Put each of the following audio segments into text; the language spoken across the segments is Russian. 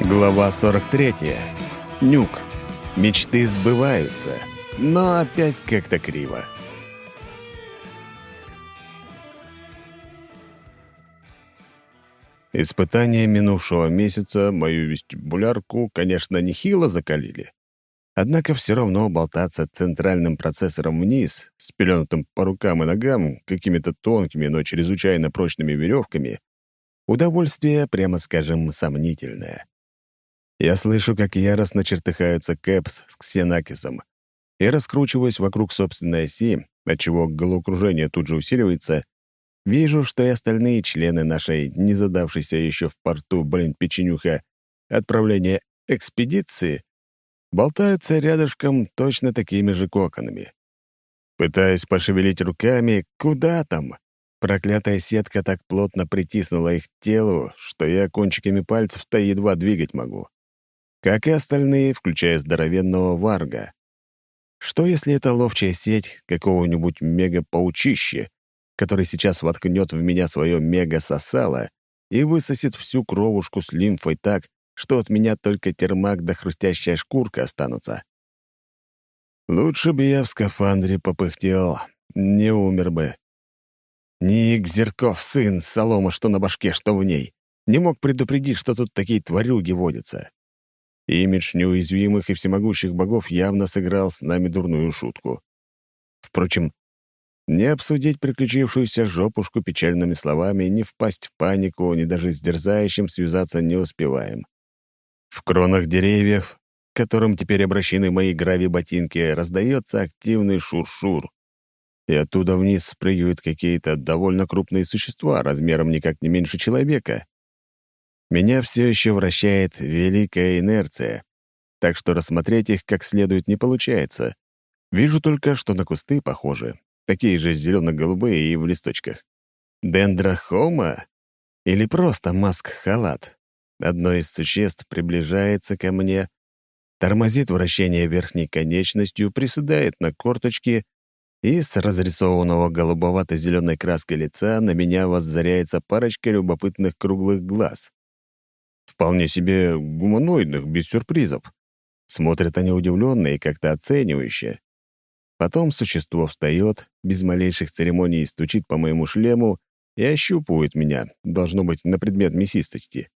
Глава 43. Нюк. Мечты сбываются, но опять как-то криво. Испытания минувшего месяца мою вестибулярку, конечно, нехило закалили. Однако все равно болтаться центральным процессором вниз, спеленутым по рукам и ногам какими-то тонкими, но чрезвычайно прочными веревками, удовольствие, прямо скажем, сомнительное. Я слышу, как яростно чертыхаются Кэпс с Ксенакисом, и раскручиваясь вокруг собственной оси, отчего головокружение тут же усиливается, вижу, что и остальные члены нашей незадавшейся еще в порту, блин, печенюха, отправления экспедиции болтаются рядышком точно такими же коконами. Пытаясь пошевелить руками, куда там? Проклятая сетка так плотно притиснула их телу, что я кончиками пальцев-то едва двигать могу как и остальные, включая здоровенного варга. Что, если это ловчая сеть какого-нибудь мега-паучища, который сейчас воткнет в меня свое мега-сосало и высосет всю кровушку с лимфой так, что от меня только термак да хрустящая шкурка останутся? Лучше бы я в скафандре попыхтел, не умер бы. Ник Зерков, сын, солома, что на башке, что в ней, не мог предупредить, что тут такие тварюги водятся. Имидж неуязвимых и всемогущих богов явно сыграл с нами дурную шутку. Впрочем, не обсудить приключившуюся жопушку печальными словами, не впасть в панику, ни даже с дерзающим связаться не успеваем. В кронах деревьев, к которым теперь обращены мои грави-ботинки, раздается активный шур-шур. И оттуда вниз спрыгивают какие-то довольно крупные существа, размером никак не меньше человека. Меня все еще вращает великая инерция, так что рассмотреть их как следует не получается. Вижу только, что на кусты похожи, такие же зелено-голубые и в листочках. Дендрохома? Или просто маск-халат? Одно из существ приближается ко мне, тормозит вращение верхней конечностью, приседает на корточки и с разрисованного голубовато-зеленой краской лица на меня воззаряется парочка любопытных круглых глаз. Вполне себе гуманоидных, без сюрпризов. Смотрят они удивленно и как-то оценивающе. Потом существо встает, без малейших церемоний стучит по моему шлему и ощупывает меня, должно быть, на предмет мясистости.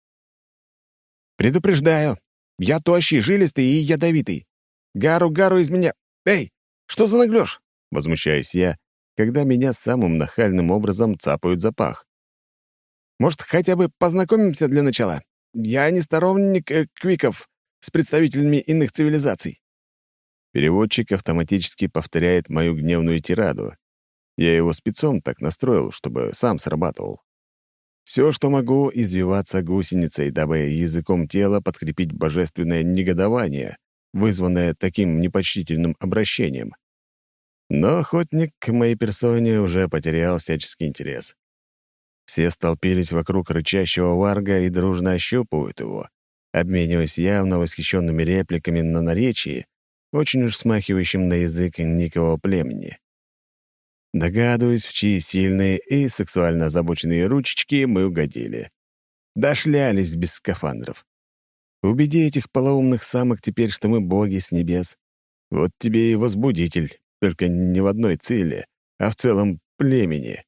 «Предупреждаю, я тощий, жилистый и ядовитый. Гару-гару из меня... Эй, что за наглёж?» — возмущаюсь я, когда меня самым нахальным образом цапают за пах. «Может, хотя бы познакомимся для начала? Я не сторонник э, квиков с представителями иных цивилизаций». Переводчик автоматически повторяет мою гневную тираду. Я его спецом так настроил, чтобы сам срабатывал. Все, что могу, извиваться гусеницей, дабы языком тела подкрепить божественное негодование, вызванное таким непочтительным обращением. Но охотник к моей персоне уже потерял всяческий интерес. Все столпились вокруг рычащего варга и дружно ощупывают его, обмениваясь явно восхищенными репликами на наречии, очень уж смахивающим на язык никого племени. Догадываюсь, в чьи сильные и сексуально озабоченные ручечки мы угодили. Дошлялись без скафандров. Убеди этих полоумных самок теперь, что мы боги с небес. Вот тебе и возбудитель, только не в одной цели, а в целом племени.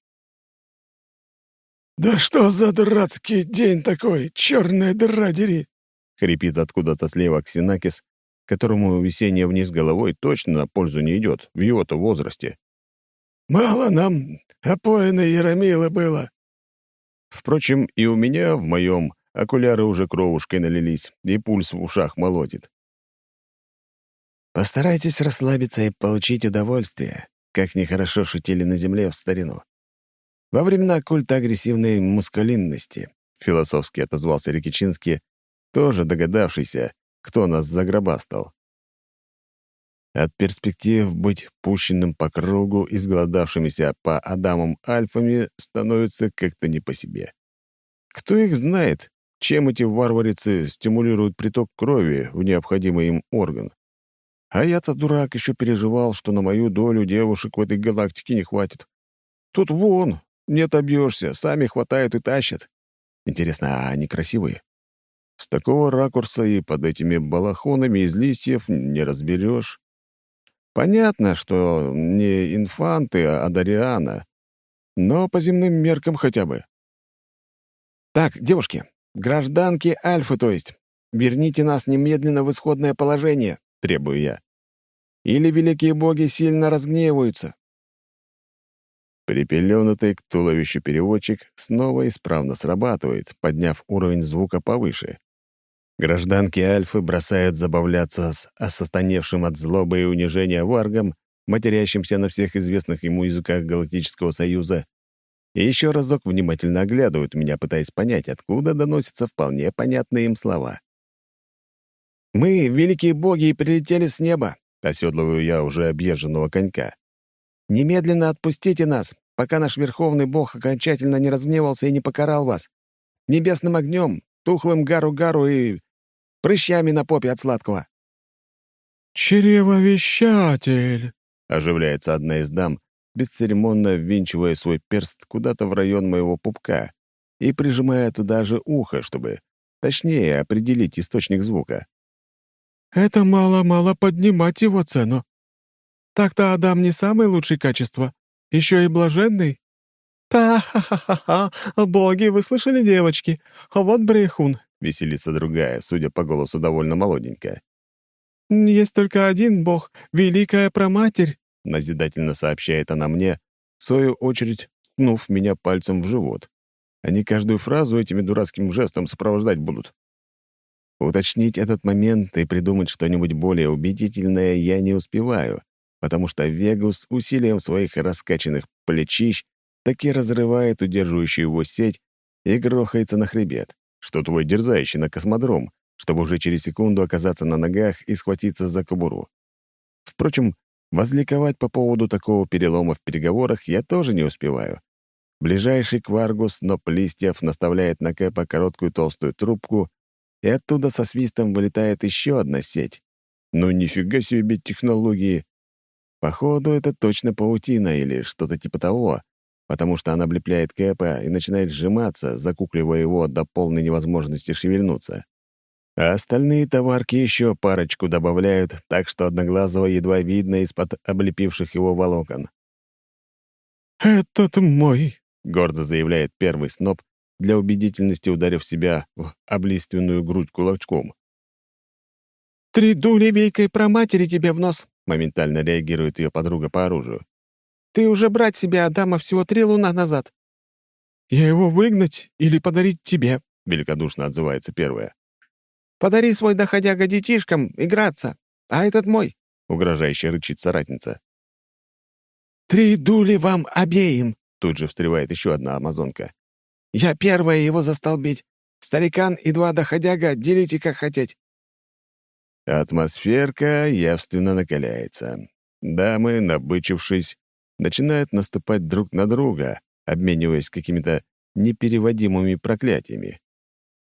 «Да что за дурацкий день такой, черная дыра дери!» — хрипит откуда-то слева Ксенакис, которому висение вниз головой точно на пользу не идет в его-то возрасте. «Мало нам опоенной Яромилы было!» Впрочем, и у меня, в моем, окуляры уже кровушкой налились, и пульс в ушах молотит. «Постарайтесь расслабиться и получить удовольствие, как нехорошо шутили на земле в старину. Во времена культа агрессивной мускулинности, философски отозвался Рикичинский, тоже догадавшийся, кто нас загробастал. От перспектив быть пущенным по кругу изголодавшимися по Адамам альфами становится как-то не по себе. Кто их знает, чем эти варварицы стимулируют приток крови в необходимый им орган? А я-то, дурак, еще переживал, что на мою долю девушек в этой галактике не хватит. Тут вон, не отобьешься, сами хватают и тащат. Интересно, а они красивые? С такого ракурса и под этими балахонами из листьев не разберешь. Понятно, что не инфанты, а Дариана, но по земным меркам хотя бы. «Так, девушки, гражданки Альфы, то есть, верните нас немедленно в исходное положение», — требую я. «Или великие боги сильно разгневаются». Припеленутый к туловищу переводчик снова исправно срабатывает, подняв уровень звука повыше. Гражданки Альфы бросают забавляться с осостаневшим от злобы и унижения варгом, матерящимся на всех известных ему языках Галактического Союза, и еще разок внимательно оглядывают меня, пытаясь понять, откуда доносятся вполне понятные им слова. «Мы, великие боги, прилетели с неба», — оседлываю я уже объезженного конька. «Немедленно отпустите нас, пока наш верховный бог окончательно не разгневался и не покарал вас. Небесным огнем, тухлым гару-гару и прыщами на попе от сладкого». «Чревовещатель!» — оживляется одна из дам, бесцеремонно ввинчивая свой перст куда-то в район моего пупка и прижимая туда же ухо, чтобы точнее определить источник звука. «Это мало-мало поднимать его цену. Так-то Адам не самое лучшее качество, еще и блаженный. «Та-ха-ха-ха! Боги, вы слышали, девочки? А вот брехун!» — веселится другая, судя по голосу довольно молоденькая. «Есть только один бог — Великая Проматерь!» — назидательно сообщает она мне, в свою очередь ткнув меня пальцем в живот. Они каждую фразу этими дурацким жестом сопровождать будут. Уточнить этот момент и придумать что-нибудь более убедительное я не успеваю, потому что Вегус усилием своих раскачанных плечищ таки разрывает удерживающую его сеть и грохается на хребет, что твой дерзающий на космодром, чтобы уже через секунду оказаться на ногах и схватиться за кобуру. Впрочем, возликовать по поводу такого перелома в переговорах я тоже не успеваю. Ближайший кваргус, но листьев наставляет на Кэпа короткую толстую трубку, и оттуда со свистом вылетает еще одна сеть. Ну нифига себе технологии! Походу, это точно паутина или что-то типа того, потому что она облепляет Кэпа и начинает сжиматься, закукливая его до полной невозможности шевельнуться. А остальные товарки еще парочку добавляют, так что Одноглазого едва видно из-под облепивших его волокон. «Этот мой», — гордо заявляет первый сноп, для убедительности ударив себя в облиственную грудь кулачком. «Три дули великой проматери тебе в нос!» — моментально реагирует ее подруга по оружию. «Ты уже брать себе Адама всего три луна назад». «Я его выгнать или подарить тебе?» — великодушно отзывается первая. Подари свой доходяга детишкам играться, а этот мой», — угрожающе рычит соратница. «Три дули вам обеим!» — тут же встревает еще одна амазонка. «Я первая его застолбить. Старикан и два доходяга делите как хотеть». Атмосферка явственно накаляется. Дамы, набычившись, начинают наступать друг на друга, обмениваясь какими-то непереводимыми проклятиями.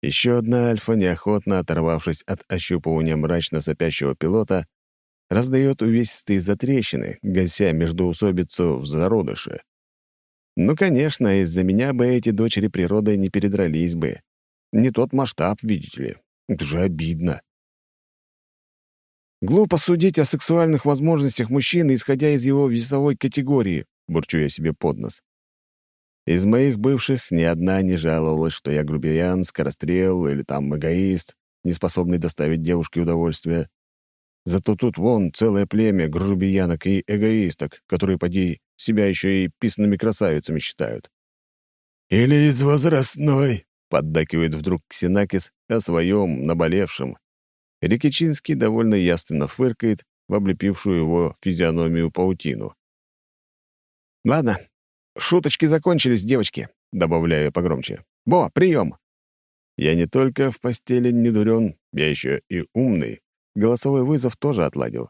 Еще одна альфа, неохотно оторвавшись от ощупывания мрачно сопящего пилота, раздает увесистые затрещины, гася междуусобицу в зародыше. Ну, конечно, из-за меня бы эти дочери природы не передрались бы. Не тот масштаб, видите ли. Это же обидно. «Глупо судить о сексуальных возможностях мужчины, исходя из его весовой категории», — бурчу я себе под нос. Из моих бывших ни одна не жаловалась, что я грубиян, скорострел или там эгоист, не способный доставить девушке удовольствие. Зато тут вон целое племя грубиянок и эгоисток, которые, поди, себя еще и писанными красавицами считают. «Или из возрастной», — поддакивает вдруг Ксенакис о своем наболевшем. Рикичинский довольно явственно фыркает в облепившую его физиономию паутину. «Ладно, «Шуточки закончились, девочки», — добавляю погромче. «Бо, прием!» Я не только в постели не дурен, я еще и умный. Голосовой вызов тоже отладил.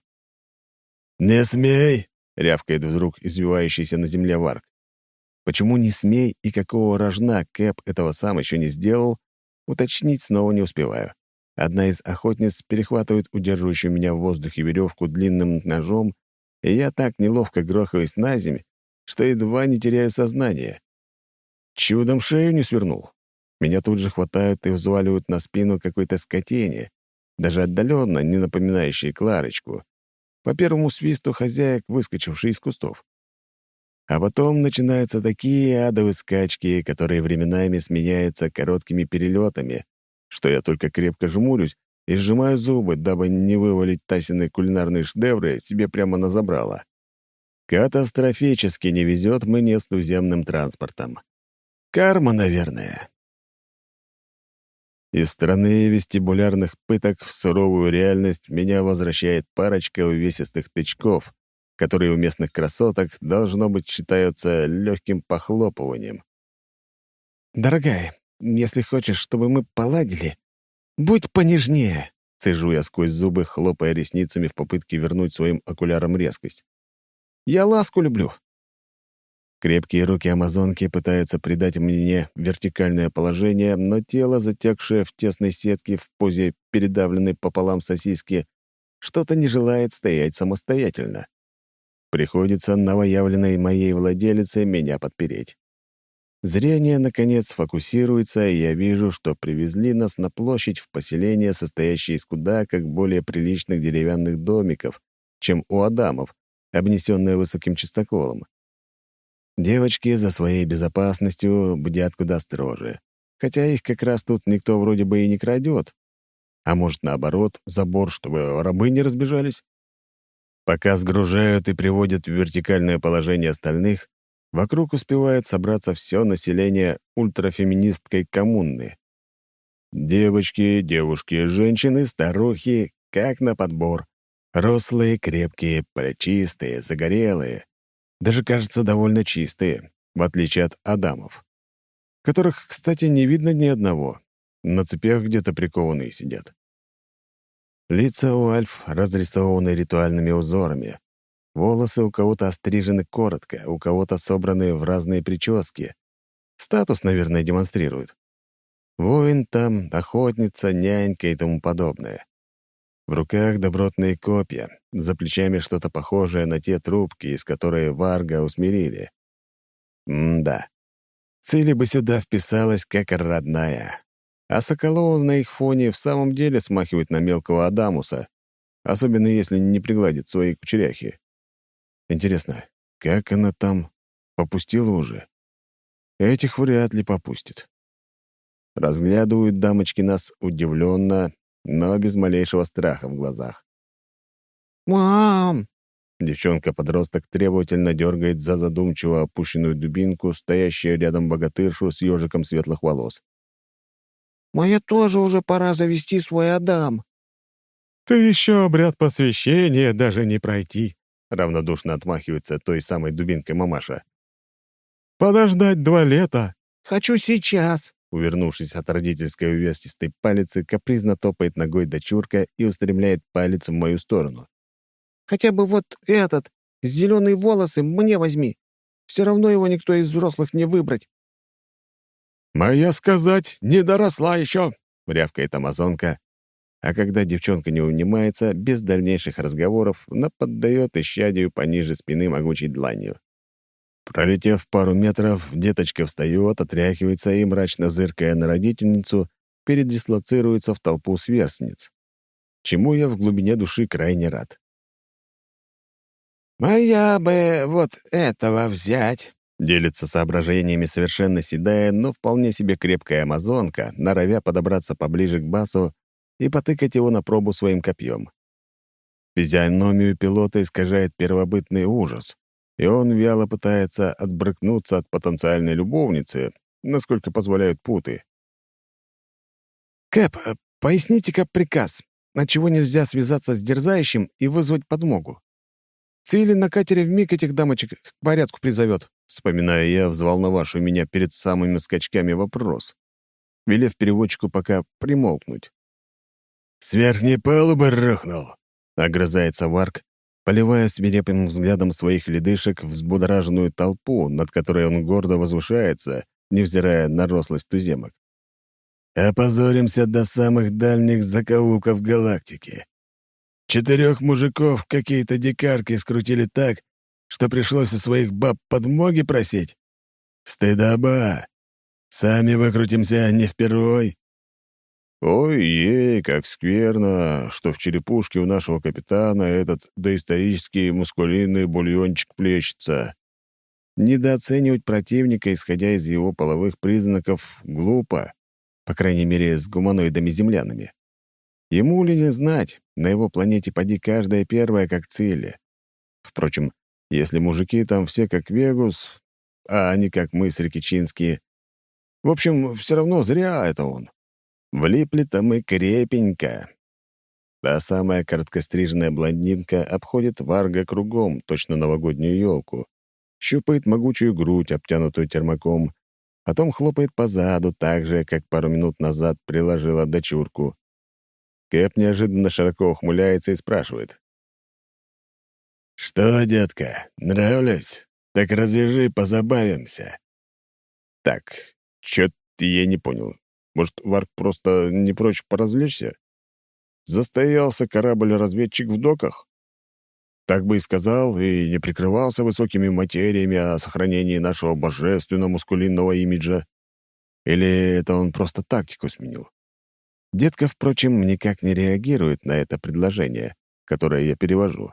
«Не смей!» — рявкает вдруг извивающийся на земле варк. Почему не смей и какого рожна Кэп этого сам еще не сделал, уточнить снова не успеваю. Одна из охотниц перехватывает удерживающую меня в воздухе веревку длинным ножом, и я так неловко грохаюсь на земь, что едва не теряю сознание. Чудом шею не свернул. Меня тут же хватают и взваливают на спину какой-то скотине, даже отдаленно не напоминающей Кларочку, по первому свисту хозяек, выскочивший из кустов. А потом начинаются такие адовые скачки, которые временами сменяются короткими перелетами, что я только крепко жмурюсь и сжимаю зубы, дабы не вывалить Тасины кулинарные шедевры себе прямо на забрало. Катастрофически не везет мне с туземным транспортом. Карма, наверное. Из страны вестибулярных пыток в суровую реальность меня возвращает парочка увесистых тычков, которые у местных красоток, должно быть, считаются легким похлопыванием. «Дорогая, если хочешь, чтобы мы поладили, будь понежнее», — цежу я сквозь зубы, хлопая ресницами в попытке вернуть своим окулярам резкость. «Я ласку люблю». Крепкие руки амазонки пытаются придать мне вертикальное положение, но тело, затекшее в тесной сетке в позе передавленной пополам сосиски, что-то не желает стоять самостоятельно. Приходится новоявленной моей владелице меня подпереть. Зрение, наконец, фокусируется, и я вижу, что привезли нас на площадь в поселение, состоящее из куда как более приличных деревянных домиков, чем у Адамов, обнесенное высоким чистоколом. Девочки за своей безопасностью бдят куда строже, хотя их как раз тут никто вроде бы и не крадет. А может, наоборот, забор, чтобы рабы не разбежались? Пока сгружают и приводят в вертикальное положение остальных, вокруг успевает собраться все население ультрафеминисткой коммуны. Девочки, девушки, женщины, старухи, как на подбор. Рослые, крепкие, плечистые, загорелые. Даже, кажется, довольно чистые, в отличие от Адамов. Которых, кстати, не видно ни одного. На цепях где-то прикованные сидят. Лица у Альф разрисованы ритуальными узорами. Волосы у кого-то острижены коротко, у кого-то собраны в разные прически. Статус, наверное, демонстрируют. Воин там, охотница, нянька и тому подобное. В руках добротные копья, за плечами что-то похожее на те трубки, из которой Варга усмирили. М-да. Цили бы сюда вписалась как родная. А Соколова на их фоне в самом деле смахивает на мелкого Адамуса, особенно если не пригладит свои кучеряхи. Интересно, как она там попустила уже? Этих вряд ли попустит. Разглядывают дамочки нас удивленно, но без малейшего страха в глазах. «Мам!» Девчонка-подросток требовательно дергает за задумчиво опущенную дубинку, стоящую рядом богатыршу с ежиком светлых волос. Мне тоже уже пора завести свой Адам». «Ты еще обряд посвящения даже не пройти», — равнодушно отмахивается той самой дубинкой мамаша. «Подождать два лета». «Хочу сейчас», — увернувшись от родительской увестистой палицы, капризно топает ногой дочурка и устремляет палец в мою сторону. «Хотя бы вот этот, зеленые волосы, мне возьми. Все равно его никто из взрослых не выбрать. «Моя сказать, не доросла еще!» — рявкает амазонка, а когда девчонка не унимается, без дальнейших разговоров, наподдает исчадию пониже спины могучей дланью. Пролетев пару метров, деточка встает, отряхивается и, мрачно зыркая на родительницу, передислоцируется в толпу сверстниц, чему я в глубине души крайне рад. «Моя бы вот этого взять», Делится соображениями совершенно седая, но вполне себе крепкая амазонка, норовя подобраться поближе к басу и потыкать его на пробу своим копьем. Физиономию пилота искажает первобытный ужас, и он вяло пытается отбрыкнуться от потенциальной любовницы, насколько позволяют путы. «Кэп, э, поясните-ка приказ, отчего нельзя связаться с дерзающим и вызвать подмогу?» Цили на катере вмиг этих дамочек к порядку призовет. Вспоминаю я взволновавший меня перед самыми скачками вопрос, велев переводчику пока примолкнуть. «С верхней палубы рухнул», — огрызается Варк, поливая свирепым взглядом своих ледышек взбудораженную толпу, над которой он гордо возвышается, невзирая на рослость туземок. «Опозоримся до самых дальних закоулков галактики. Четырех мужиков какие-то дикарки скрутили так, что пришлось у своих баб подмоги просить. Стыдоба. Сами выкрутимся не впервой». Ой-ей, как скверно, что в черепушке у нашего капитана этот доисторический мускулинный бульончик плещется. Недооценивать противника, исходя из его половых признаков, глупо, по крайней мере, с гуманоидами-землянами. Ему ли не знать, на его планете поди каждая первая как цели. Впрочем, если мужики там все как Вегус, а они как мы с Рикичинские. В общем, все равно зря это он. Влипли-то мы крепенько. Та самая короткостриженная блондинка обходит Варга кругом, точно новогоднюю елку, щупает могучую грудь, обтянутую термаком, потом хлопает по заду так же, как пару минут назад приложила дочурку. Кэп неожиданно широко ухмыляется и спрашивает. «Что, детка, нравлюсь? Так развяжи, позабавимся». «Так, чё-то я не понял. Может, Варк просто не прочь поразвлечься? Застоялся корабль-разведчик в доках? Так бы и сказал, и не прикрывался высокими материями о сохранении нашего божественно-мускулинного имиджа. Или это он просто тактику сменил? Детка, впрочем, никак не реагирует на это предложение, которое я перевожу.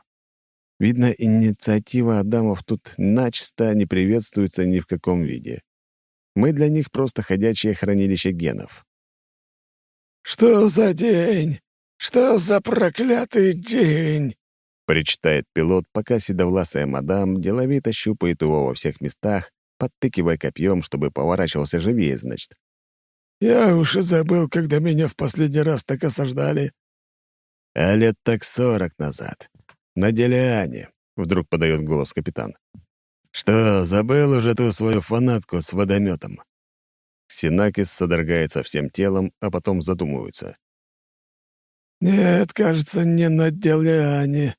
Видно, инициатива Адамов тут начисто не приветствуется ни в каком виде. Мы для них просто ходячее хранилище генов. «Что за день? Что за проклятый день?» — причитает пилот, пока седовласая мадам деловито щупает его во всех местах, подтыкивая копьем, чтобы поворачивался живее, значит. «Я уж и забыл, когда меня в последний раз так осаждали». «А лет так сорок назад. На Делиане», — вдруг подает голос капитан. «Что, забыл уже ту свою фанатку с водометом?» Синакис содрогается всем телом, а потом задумывается. «Нет, кажется, не на Делиане.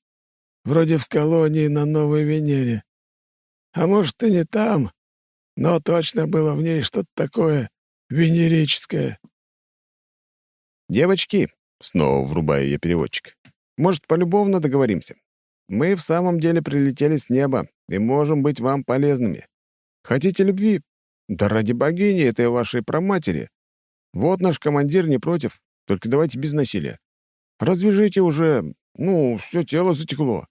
Вроде в колонии на Новой Венере. А может, и не там, но точно было в ней что-то такое венерическое». «Девочки», — снова врубаю я переводчик, — «может, полюбовно договоримся? Мы в самом деле прилетели с неба и можем быть вам полезными. Хотите любви? Да ради богини этой вашей проматери. Вот наш командир не против, только давайте без насилия. Развяжите уже, ну, все тело затекло.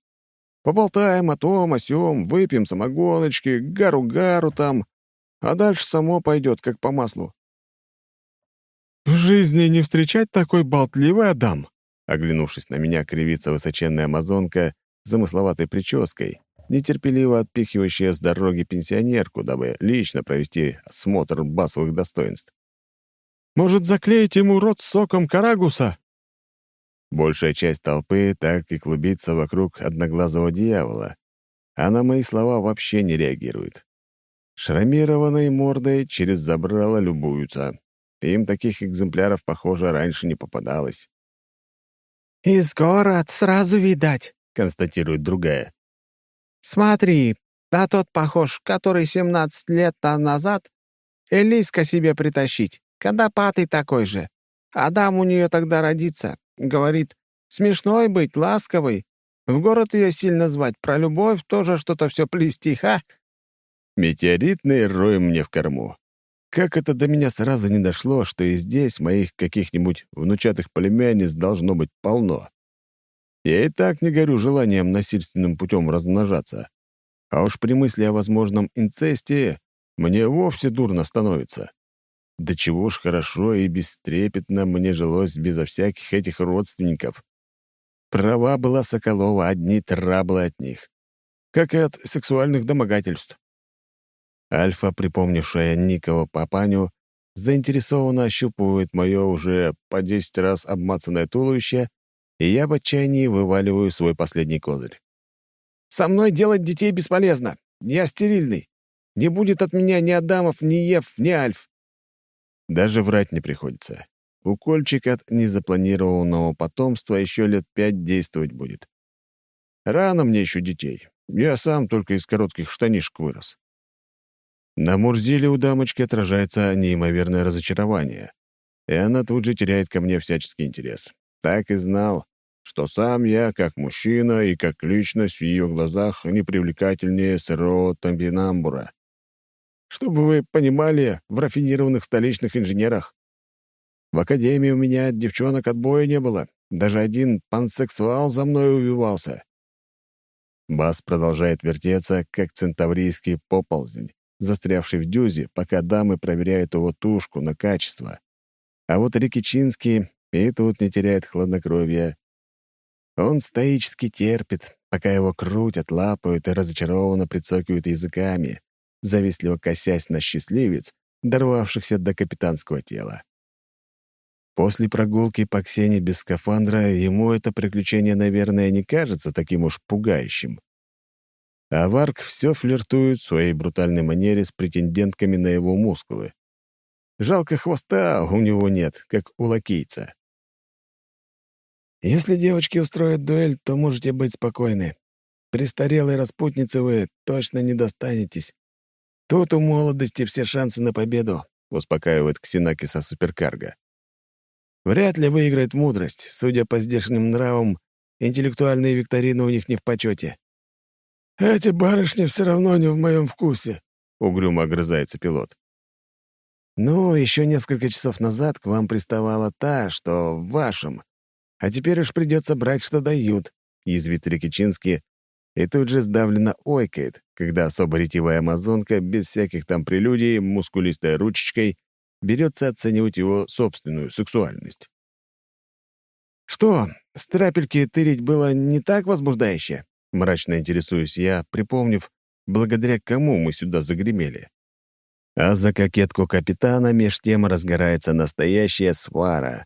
Поболтаем о том, о сём, выпьем самогоночки, гару-гару там, а дальше само пойдет, как по маслу. «В жизни не встречать такой болтливый Адам!» Оглянувшись на меня, кривится высоченная амазонка замысловатой прической, нетерпеливо отпихивающая с дороги пенсионерку, дабы лично провести осмотр басовых достоинств. «Может, заклеить ему рот соком карагуса?» Большая часть толпы так и клубится вокруг одноглазого дьявола, а на мои слова вообще не реагирует. Шрамированной мордой через забрало любуются. Им таких экземпляров, похоже, раньше не попадалось. «Из город сразу видать», констатирует другая. «Смотри, а тот похож, который 17 лет назад Элиска себе притащить, Кадапатый такой же. Адам у нее тогда родится. Говорит, смешной быть, ласковый. В город ее сильно звать, про любовь тоже что-то все плести, ха?» Метеоритный рой мне в корму. Как это до меня сразу не дошло, что и здесь моих каких-нибудь внучатых племянниц должно быть полно. Я и так не горю желанием насильственным путем размножаться. А уж при мысли о возможном инцесте мне вовсе дурно становится. Да чего ж хорошо и бестрепетно мне жилось безо всяких этих родственников. Права была Соколова, одни траблы от них. Как и от сексуальных домогательств. Альфа, припомнившая Никова папаню, заинтересованно ощупывает мое уже по десять раз обмацанное туловище и я в отчаянии вываливаю свой последний козырь. «Со мной делать детей бесполезно. Я стерильный. Не будет от меня ни Адамов, ни Ев, ни Альф». Даже врать не приходится. Укольчик от незапланированного потомства еще лет пять действовать будет. Рано мне еще детей. Я сам только из коротких штанишек вырос. На Мурзиле у дамочки отражается неимоверное разочарование, и она тут же теряет ко мне всяческий интерес так и знал, что сам я, как мужчина и как личность в ее глазах, не привлекательнее сырого тамбинамбура. чтобы вы понимали, в рафинированных столичных инженерах. В академии у меня девчонок отбоя не было. Даже один пансексуал за мной увивался. Бас продолжает вертеться, как центаврийский поползень, застрявший в дюзе, пока дамы проверяют его тушку на качество. А вот Рикичинский и тут не теряет хладнокровия. Он стоически терпит, пока его крутят, лапают и разочарованно прицокивают языками, завистливо косясь на счастливец, дорвавшихся до капитанского тела. После прогулки по Ксении без скафандра ему это приключение, наверное, не кажется таким уж пугающим. А Варк все флиртует в своей брутальной манере с претендентками на его мускулы. Жалко хвоста у него нет, как у лакейца. «Если девочки устроят дуэль, то можете быть спокойны. Престарелой распутницы вы точно не достанетесь. Тут у молодости все шансы на победу», — успокаивает Ксенакиса суперкарго. Вряд ли выиграет мудрость. Судя по здешним нравам, интеллектуальные викторины у них не в почете. «Эти барышни все равно не в моем вкусе», — угрюмо огрызается пилот. «Ну, еще несколько часов назад к вам приставала та, что в вашем. А теперь уж придется брать, что дают», — язвит Рикичинский, и тут же сдавленно ойкает, когда особо ретивая амазонка, без всяких там прелюдий, мускулистой ручечкой, берется оценивать его собственную сексуальность. «Что, страпельки тырить было не так возбуждающе?» — мрачно интересуюсь я, припомнив, благодаря кому мы сюда загремели. А за кокетку капитана меж тем разгорается настоящая свара.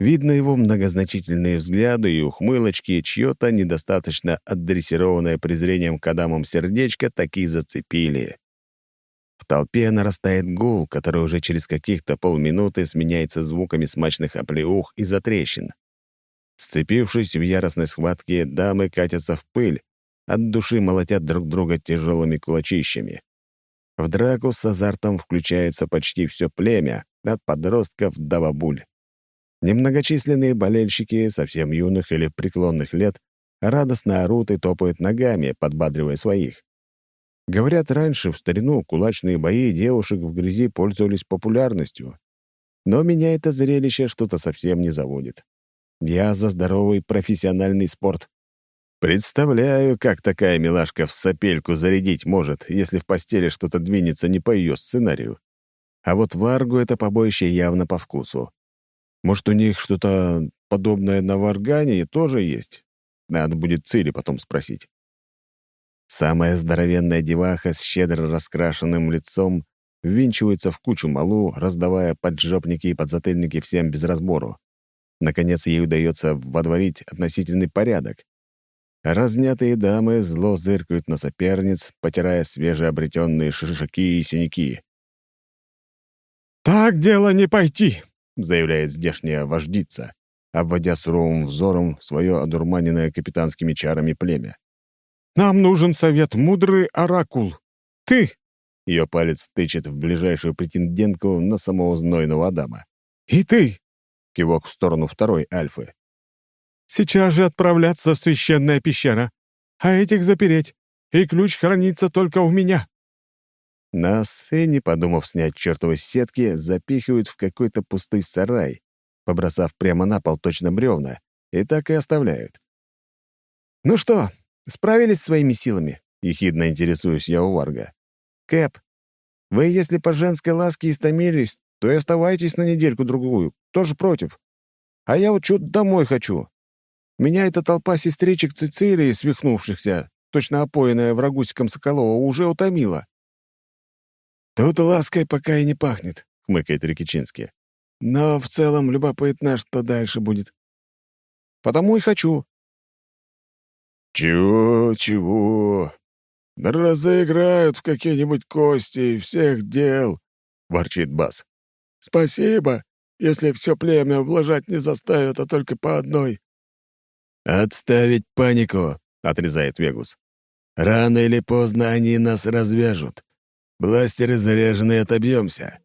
Видно его многозначительные взгляды и ухмылочки, чье-то недостаточно отдрессированное презрением к адамам сердечко таки зацепили. В толпе нарастает гул, который уже через каких-то полминуты сменяется звуками смачных оплеух и затрещин. Сцепившись в яростной схватке, дамы катятся в пыль, от души молотят друг друга тяжелыми кулачищами. В драку с азартом включается почти все племя, от подростков до бабуль. Немногочисленные болельщики, совсем юных или преклонных лет, радостно орут и топают ногами, подбадривая своих. Говорят, раньше, в старину, кулачные бои девушек в грязи пользовались популярностью. Но меня это зрелище что-то совсем не заводит. Я за здоровый профессиональный спорт. Представляю, как такая милашка в сопельку зарядить может, если в постели что-то двинется не по ее сценарию. А вот Варгу это побоище явно по вкусу. Может, у них что-то подобное на Варгане тоже есть? Надо будет Цири потом спросить. Самая здоровенная деваха с щедро раскрашенным лицом ввинчивается в кучу малу, раздавая поджопники и подзатыльники всем без разбору. Наконец, ей удается водворить относительный порядок. Разнятые дамы зло зыркают на соперниц, потирая свежеобретенные шишаки и синяки. «Так дело не пойти», — заявляет здешняя вождица, обводя суровым взором свое одурманенное капитанскими чарами племя. Нам нужен совет мудрый оракул. Ты!» Ее палец тычет в ближайшую претендентку на самого знойного Адама. «И ты!» Кивок в сторону второй Альфы. «Сейчас же отправляться в священная пещера, а этих запереть, и ключ хранится только у меня». Нас, и не подумав снять чертовы сетки, запихивают в какой-то пустой сарай, побросав прямо на пол точно бревна, и так и оставляют. «Ну что, Справились своими силами?» — ехидно интересуюсь я у Варга. «Кэп, вы, если по женской ласке истомились, то и оставайтесь на недельку-другую. Тоже против. А я вот что-то домой хочу. Меня эта толпа сестричек Цицилии, свихнувшихся, точно опоенная врагусиком Соколова, уже утомила». «Тут лаской пока и не пахнет», — хмыкает Рикичинский. «Но в целом любопытно, что дальше будет». «Потому и хочу. «Чего, чего? Разыграют в какие-нибудь кости всех дел», — ворчит Бас. «Спасибо, если все племя ублажать не заставят, а только по одной». «Отставить панику», — отрезает Вегус. «Рано или поздно они нас развяжут. Бластеры заряжены, отобьемся».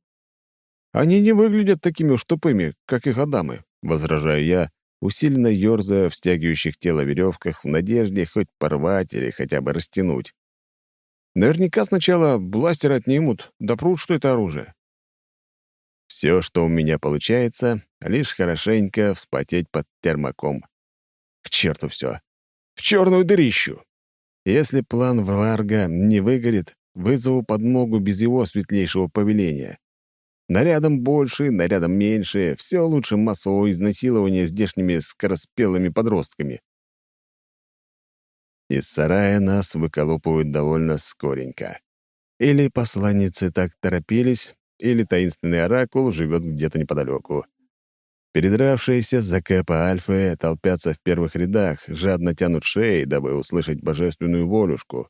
«Они не выглядят такими уж тупыми, как их Адамы», — возражаю я, усиленно ерзая в стягивающих тело веревках в надежде хоть порвать или хотя бы растянуть. Наверняка сначала бластер отнимут, допрут, что это оружие. Все, что у меня получается, лишь хорошенько вспотеть под термоком. К черту все. В черную дырищу. Если план Варга не выгорит, вызову подмогу без его светлейшего повеления. Нарядом больше, нарядом меньше, все лучше массового изнасилования здешними скороспелыми подростками. Из сарая нас выколупывают довольно скоренько. Или посланницы так торопились, или таинственный оракул живет где-то неподалеку. Передравшиеся за Кэпа Альфы толпятся в первых рядах, жадно тянут шеи, дабы услышать божественную волюшку.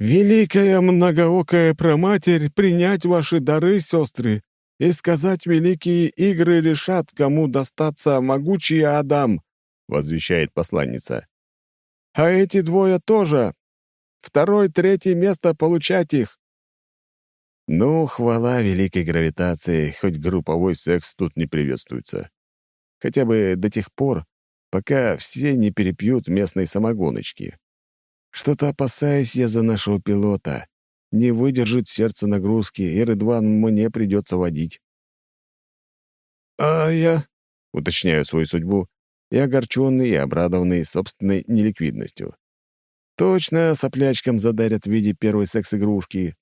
«Великая многоокая проматерь, принять ваши дары, сестры, и сказать великие игры решат, кому достаться могучий Адам», — возвещает посланница. «А эти двое тоже. Второй, третье место получать их. Ну, хвала великой гравитации, хоть групповой секс тут не приветствуется. Хотя бы до тех пор, пока все не перепьют местной самогоночки. Что-то опасаюсь я за нашего пилота. Не выдержит сердце нагрузки, и Рыдван мне придется водить. «А я...» — уточняю свою судьбу, и огорченный, и обрадованный собственной неликвидностью. Точно соплячкам задарят в виде первой секс-игрушки.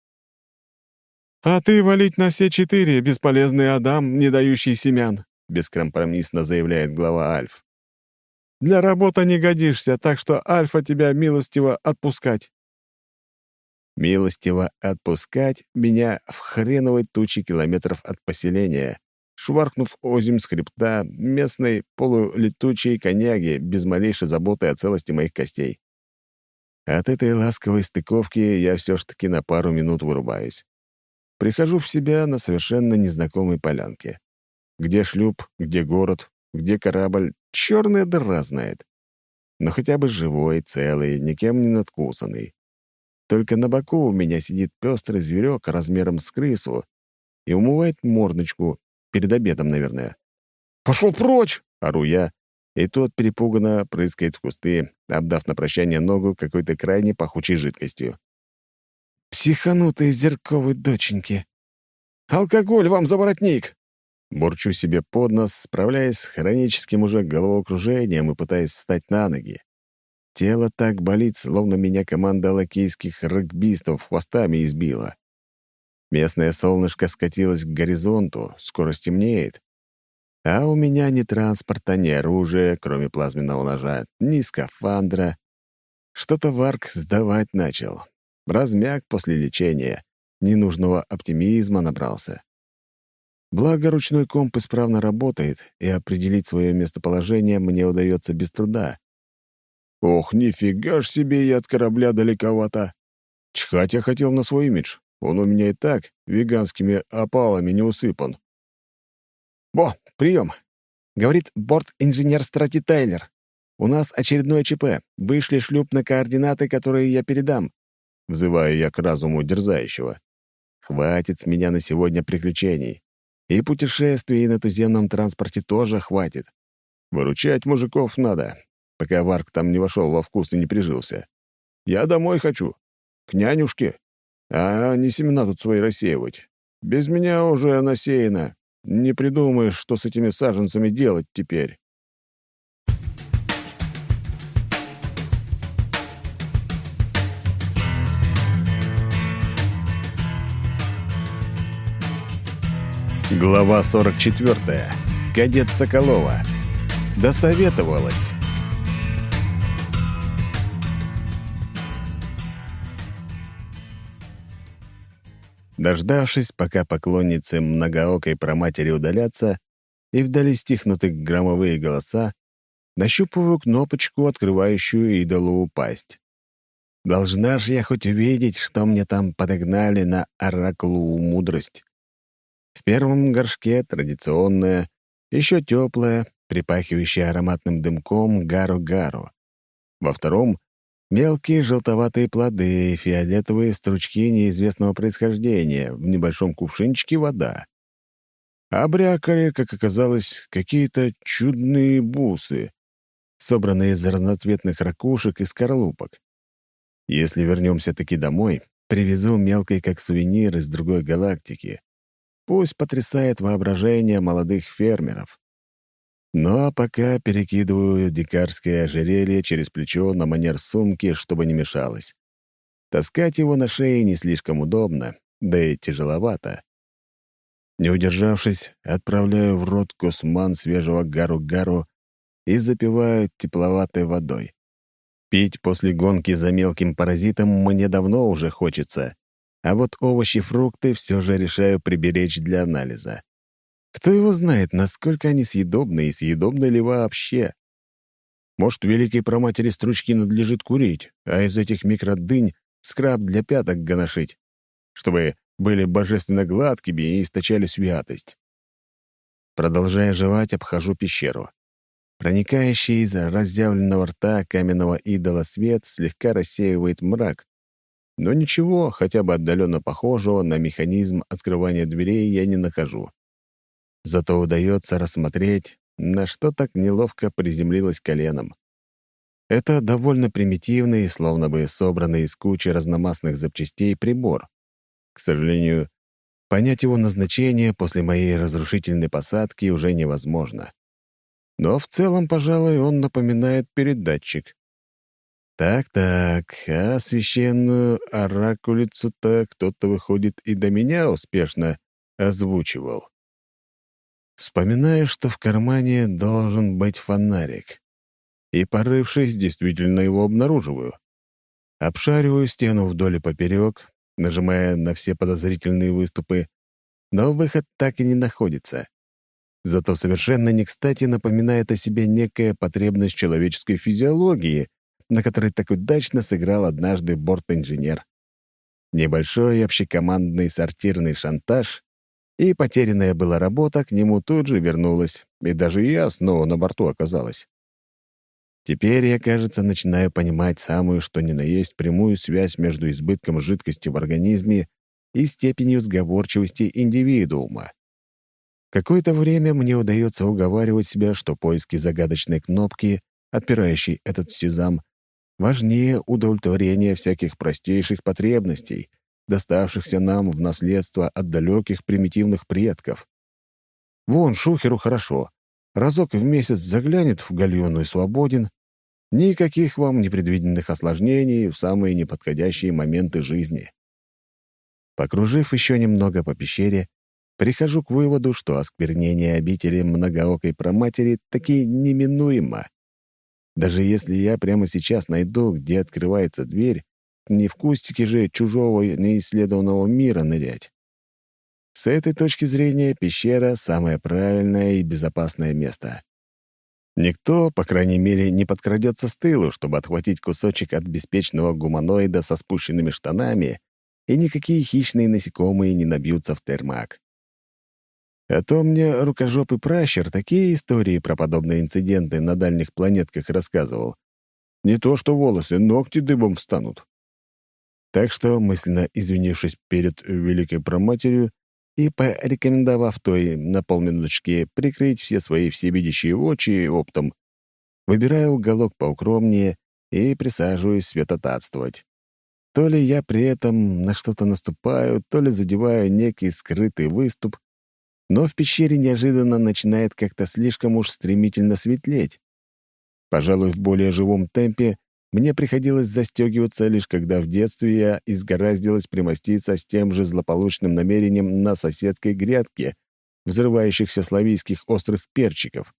«А ты валить на все четыре, бесполезный Адам, не дающий семян», — бескомпромиссно заявляет глава Альф. «Для работы не годишься, так что Альфа тебя милостиво отпускать». Милостиво отпускать меня в хреновой тучи километров от поселения, шваркнув озим с хребта местной полулетучей коняги без малейшей заботы о целости моих костей. От этой ласковой стыковки я все ж таки на пару минут вырубаюсь. Прихожу в себя на совершенно незнакомой полянке. Где шлюп, где город, где корабль, черная дыра знает. Но хотя бы живой, целый, никем не надкусанный. Только на боку у меня сидит пестрый зверек размером с крысу и умывает мордочку, перед обедом, наверное. «Пошел прочь!» — ору я, и тот перепуганно прыскает в кусты, обдав на прощание ногу какой-то крайне пахучей жидкостью. Психанутые зерковые доченьки. Алкоголь вам за воротник!» Бурчу себе под нос, справляясь с хроническим уже головокружением и пытаясь встать на ноги. Тело так болит, словно меня команда лакейских регбистов хвостами избила. Местное солнышко скатилось к горизонту, скоро стемнеет. А у меня ни транспорта, ни оружия, кроме плазменного ножа, ни скафандра. Что-то Варк сдавать начал. Размяк после лечения, ненужного оптимизма набрался. Благо, ручной комп исправно работает, и определить свое местоположение мне удается без труда. Ох, нифига ж себе я от корабля далековато. Чхать я хотел на свой имидж. Он у меня и так веганскими опалами не усыпан. «Бо, прием!» — говорит борт-инженер Страти Тайлер. «У нас очередное ЧП. Вышли шлюп на координаты, которые я передам взываю я к разуму дерзающего. Хватит с меня на сегодня приключений. И путешествий на туземном транспорте тоже хватит. Выручать мужиков надо, пока Варк там не вошел во вкус и не прижился. Я домой хочу, к нянюшке, а не семена тут свои рассеивать. Без меня уже насеяно. Не придумаешь, что с этими саженцами делать теперь. Глава 44. Кадет Соколова. Досоветовалась. Дождавшись, пока поклонницы многоокой проматери удалятся, и вдали стихнуты громовые голоса, нащупываю кнопочку, открывающую идолу пасть. Должна же я хоть увидеть, что мне там подогнали на оракулу мудрость. В первом горшке традиционная, еще теплая, припахивающая ароматным дымком гару-гару. Во втором — мелкие желтоватые плоды, фиолетовые стручки неизвестного происхождения, в небольшом кувшинчике вода. А брякали, как оказалось, какие-то чудные бусы, собранные из разноцветных ракушек и скорлупок. Если вернемся таки домой, привезу мелкой как сувенир из другой галактики. Пусть потрясает воображение молодых фермеров. Ну а пока перекидываю дикарское ожерелье через плечо на манер сумки, чтобы не мешалось. Таскать его на шее не слишком удобно, да и тяжеловато. Не удержавшись, отправляю в рот косман свежего гару-гару и запиваю тепловатой водой. Пить после гонки за мелким паразитом мне давно уже хочется, а вот овощи фрукты все же решаю приберечь для анализа. Кто его знает, насколько они съедобны и съедобны ли вообще? Может, великой проматери стручки надлежит курить, а из этих микродынь скраб для пяток гоношить, чтобы были божественно гладкими и источали святость. Продолжая жевать, обхожу пещеру. Проникающий из разъявленного рта каменного идола свет слегка рассеивает мрак. Но ничего, хотя бы отдаленно похожего на механизм открывания дверей я не нахожу. Зато удается рассмотреть, на что так неловко приземлилось коленом. Это довольно примитивный, словно бы собранный из кучи разномастных запчастей прибор. К сожалению, понять его назначение после моей разрушительной посадки уже невозможно. Но в целом, пожалуй, он напоминает передатчик. Так-так, а священную оракулицу-то кто-то, выходит, и до меня успешно озвучивал. Вспоминаю, что в кармане должен быть фонарик. И, порывшись, действительно его обнаруживаю. Обшариваю стену вдоль и поперек, нажимая на все подозрительные выступы, но выход так и не находится. Зато совершенно не кстати напоминает о себе некая потребность человеческой физиологии, на которой так удачно сыграл однажды борт-инженер. Небольшой общекомандный сортирный шантаж, и потерянная была работа к нему тут же вернулась, и даже я снова на борту оказалась. Теперь я, кажется, начинаю понимать самую что ни на есть прямую связь между избытком жидкости в организме и степенью сговорчивости индивидуума. Какое-то время мне удается уговаривать себя, что поиски загадочной кнопки, отпирающей этот сезам, важнее удовлетворения всяких простейших потребностей, доставшихся нам в наследство от далеких примитивных предков. Вон, Шухеру хорошо. Разок в месяц заглянет в гальону и свободен. Никаких вам непредвиденных осложнений в самые неподходящие моменты жизни. Покружив еще немного по пещере, прихожу к выводу, что осквернение обители многоокой проматери таки неминуемо. Даже если я прямо сейчас найду, где открывается дверь, не в кустике же чужого неисследованного мира нырять. С этой точки зрения пещера — самое правильное и безопасное место. Никто, по крайней мере, не подкрадется с тылу, чтобы отхватить кусочек от беспечного гуманоида со спущенными штанами, и никакие хищные насекомые не набьются в термак. А то мне рукожопый пращер такие истории про подобные инциденты на дальних планетках рассказывал. Не то что волосы, ногти дыбом встанут. Так что, мысленно извинившись перед Великой Проматерью и порекомендовав той на полминуточки прикрыть все свои всевидящие очи оптом, выбираю уголок поукромнее и присаживаюсь светотатствовать. То ли я при этом на что-то наступаю, то ли задеваю некий скрытый выступ, но в пещере неожиданно начинает как-то слишком уж стремительно светлеть. Пожалуй, в более живом темпе мне приходилось застегиваться лишь когда в детстве я изгораздилась примоститься с тем же злополучным намерением на соседской грядке, взрывающихся славийских острых перчиков.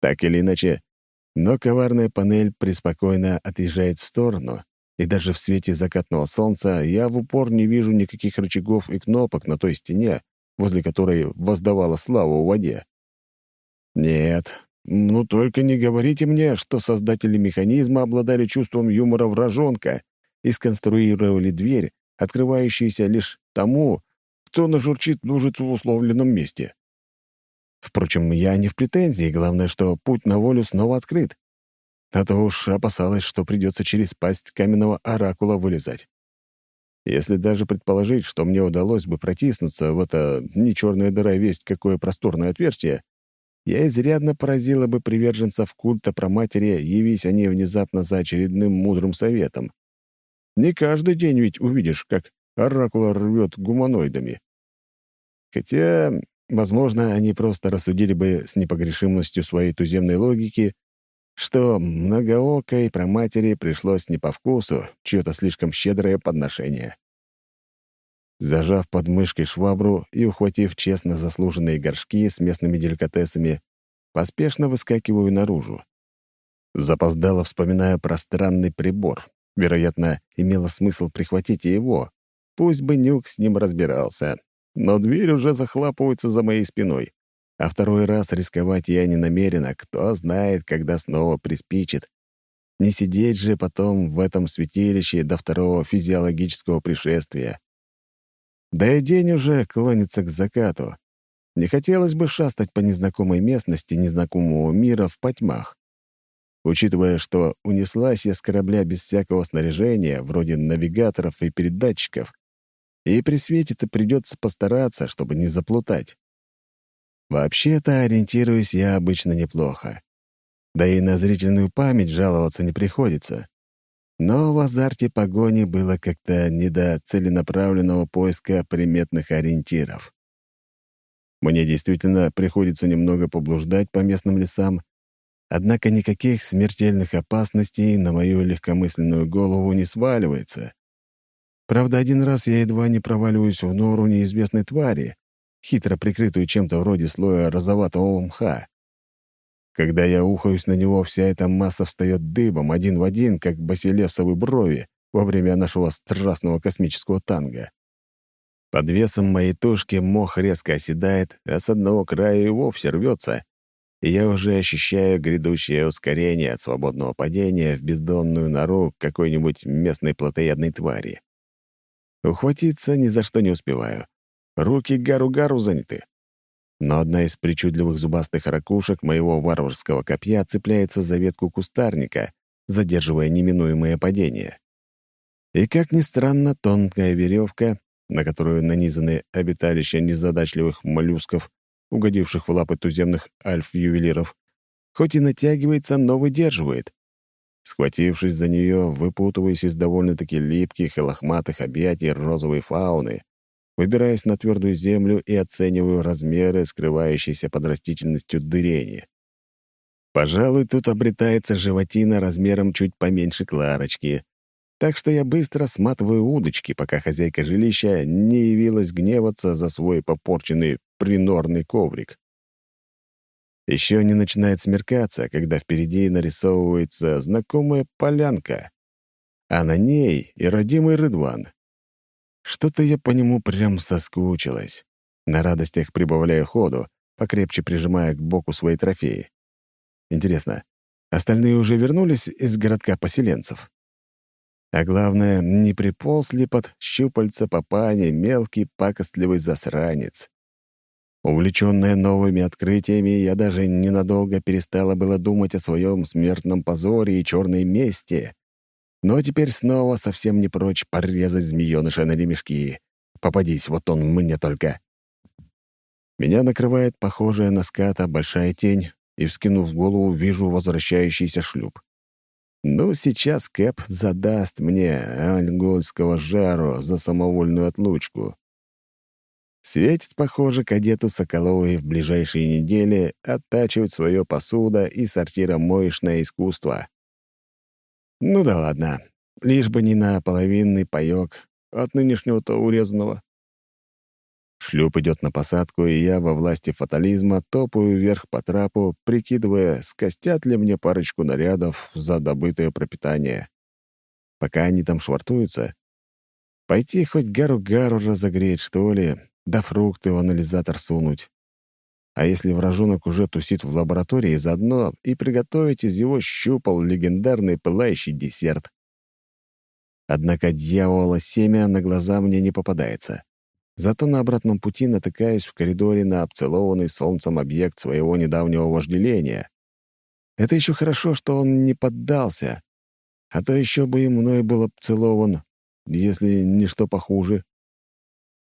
Так или иначе, но коварная панель преспокойно отъезжает в сторону, и даже в свете закатного солнца я в упор не вижу никаких рычагов и кнопок на той стене, возле которой воздавала славу в воде. Нет, ну только не говорите мне, что создатели механизма обладали чувством юмора вражонка и сконструировали дверь, открывающуюся лишь тому, кто нажурчит лужицу в условленном месте. Впрочем, я не в претензии, главное, что путь на волю снова открыт. А то уж опасалась, что придется через пасть каменного оракула вылезать. Если даже предположить, что мне удалось бы протиснуться в это не черная дыра весть какое просторное отверстие, я изрядно поразила бы приверженцев культа про матери, явись они внезапно за очередным мудрым советом. Не каждый день ведь увидишь, как оракула рвет гуманоидами. Хотя, возможно, они просто рассудили бы с непогрешимостью своей туземной логики, что многоокой про матери пришлось не по вкусу чье-то слишком щедрое подношение. Зажав под мышкой швабру и ухватив честно заслуженные горшки с местными деликатесами, поспешно выскакиваю наружу. Запоздало вспоминая про странный прибор. Вероятно, имело смысл прихватить и его. Пусть бы Нюк с ним разбирался. Но дверь уже захлапывается за моей спиной. А второй раз рисковать я не намерена. Кто знает, когда снова приспичит. Не сидеть же потом в этом святилище до второго физиологического пришествия. Да и день уже клонится к закату. Не хотелось бы шастать по незнакомой местности незнакомого мира в потьмах. Учитывая, что унеслась я с корабля без всякого снаряжения, вроде навигаторов и передатчиков, и при свете-то придется постараться, чтобы не заплутать. Вообще-то ориентируюсь я обычно неплохо. Да и на зрительную память жаловаться не приходится. Но в азарте погони было как-то не до целенаправленного поиска приметных ориентиров. Мне действительно приходится немного поблуждать по местным лесам, однако никаких смертельных опасностей на мою легкомысленную голову не сваливается. Правда, один раз я едва не проваливаюсь в нору неизвестной твари, хитро прикрытую чем-то вроде слоя розоватого мха. Когда я ухаюсь на него, вся эта масса встает дыбом, один в один, как басилевсовы брови во время нашего страстного космического танга. Под весом моей тушки мох резко оседает, а с одного края и вовсе рвется, и я уже ощущаю грядущее ускорение от свободного падения в бездонную нору какой-нибудь местной плотоядной твари. Ухватиться ни за что не успеваю. Руки гару-гару заняты но одна из причудливых зубастых ракушек моего варварского копья цепляется за ветку кустарника, задерживая неминуемое падение. И, как ни странно, тонкая веревка, на которую нанизаны обиталища незадачливых моллюсков, угодивших в лапы туземных альф-ювелиров, хоть и натягивается, но выдерживает. Схватившись за нее, выпутываясь из довольно-таки липких и лохматых объятий розовой фауны, выбираясь на твердую землю и оцениваю размеры, скрывающиеся под растительностью дырени. Пожалуй, тут обретается животина размером чуть поменьше Кларочки, так что я быстро сматываю удочки, пока хозяйка жилища не явилась гневаться за свой попорченный принорный коврик. Еще не начинает смеркаться, когда впереди нарисовывается знакомая полянка, а на ней и родимый Рыдван. Что-то я по нему прям соскучилась. На радостях прибавляя ходу, покрепче прижимая к боку свои трофеи. Интересно, остальные уже вернулись из городка поселенцев? А главное, не приполз ли под щупальца папани мелкий пакостливый засранец? Увлеченная новыми открытиями, я даже ненадолго перестала было думать о своем смертном позоре и черной мести. Но теперь снова совсем не прочь порезать змеёныша на ремешки. Попадись, вот он мне только. Меня накрывает похожая на ската большая тень, и, вскинув голову, вижу возвращающийся шлюп. Ну, сейчас Кэп задаст мне ангольского жару за самовольную отлучку. Светит, похоже, кадету Соколовой в ближайшие недели оттачивать свое посуда и сортира моечное искусство. Ну да ладно, лишь бы не на половинный паёк от нынешнего-то урезанного. Шлюп идет на посадку, и я во власти фатализма топаю вверх по трапу, прикидывая, скостят ли мне парочку нарядов за добытое пропитание. Пока они там швартуются, пойти хоть гару-гару разогреть, что ли, да фрукты в анализатор сунуть. А если вражонок уже тусит в лаборатории, заодно и приготовить из его щупал легендарный пылающий десерт. Однако дьявола семя на глаза мне не попадается. Зато на обратном пути натыкаюсь в коридоре на обцелованный солнцем объект своего недавнего вожделения. Это еще хорошо, что он не поддался, а то еще бы и мной был обцелован, если не что похуже.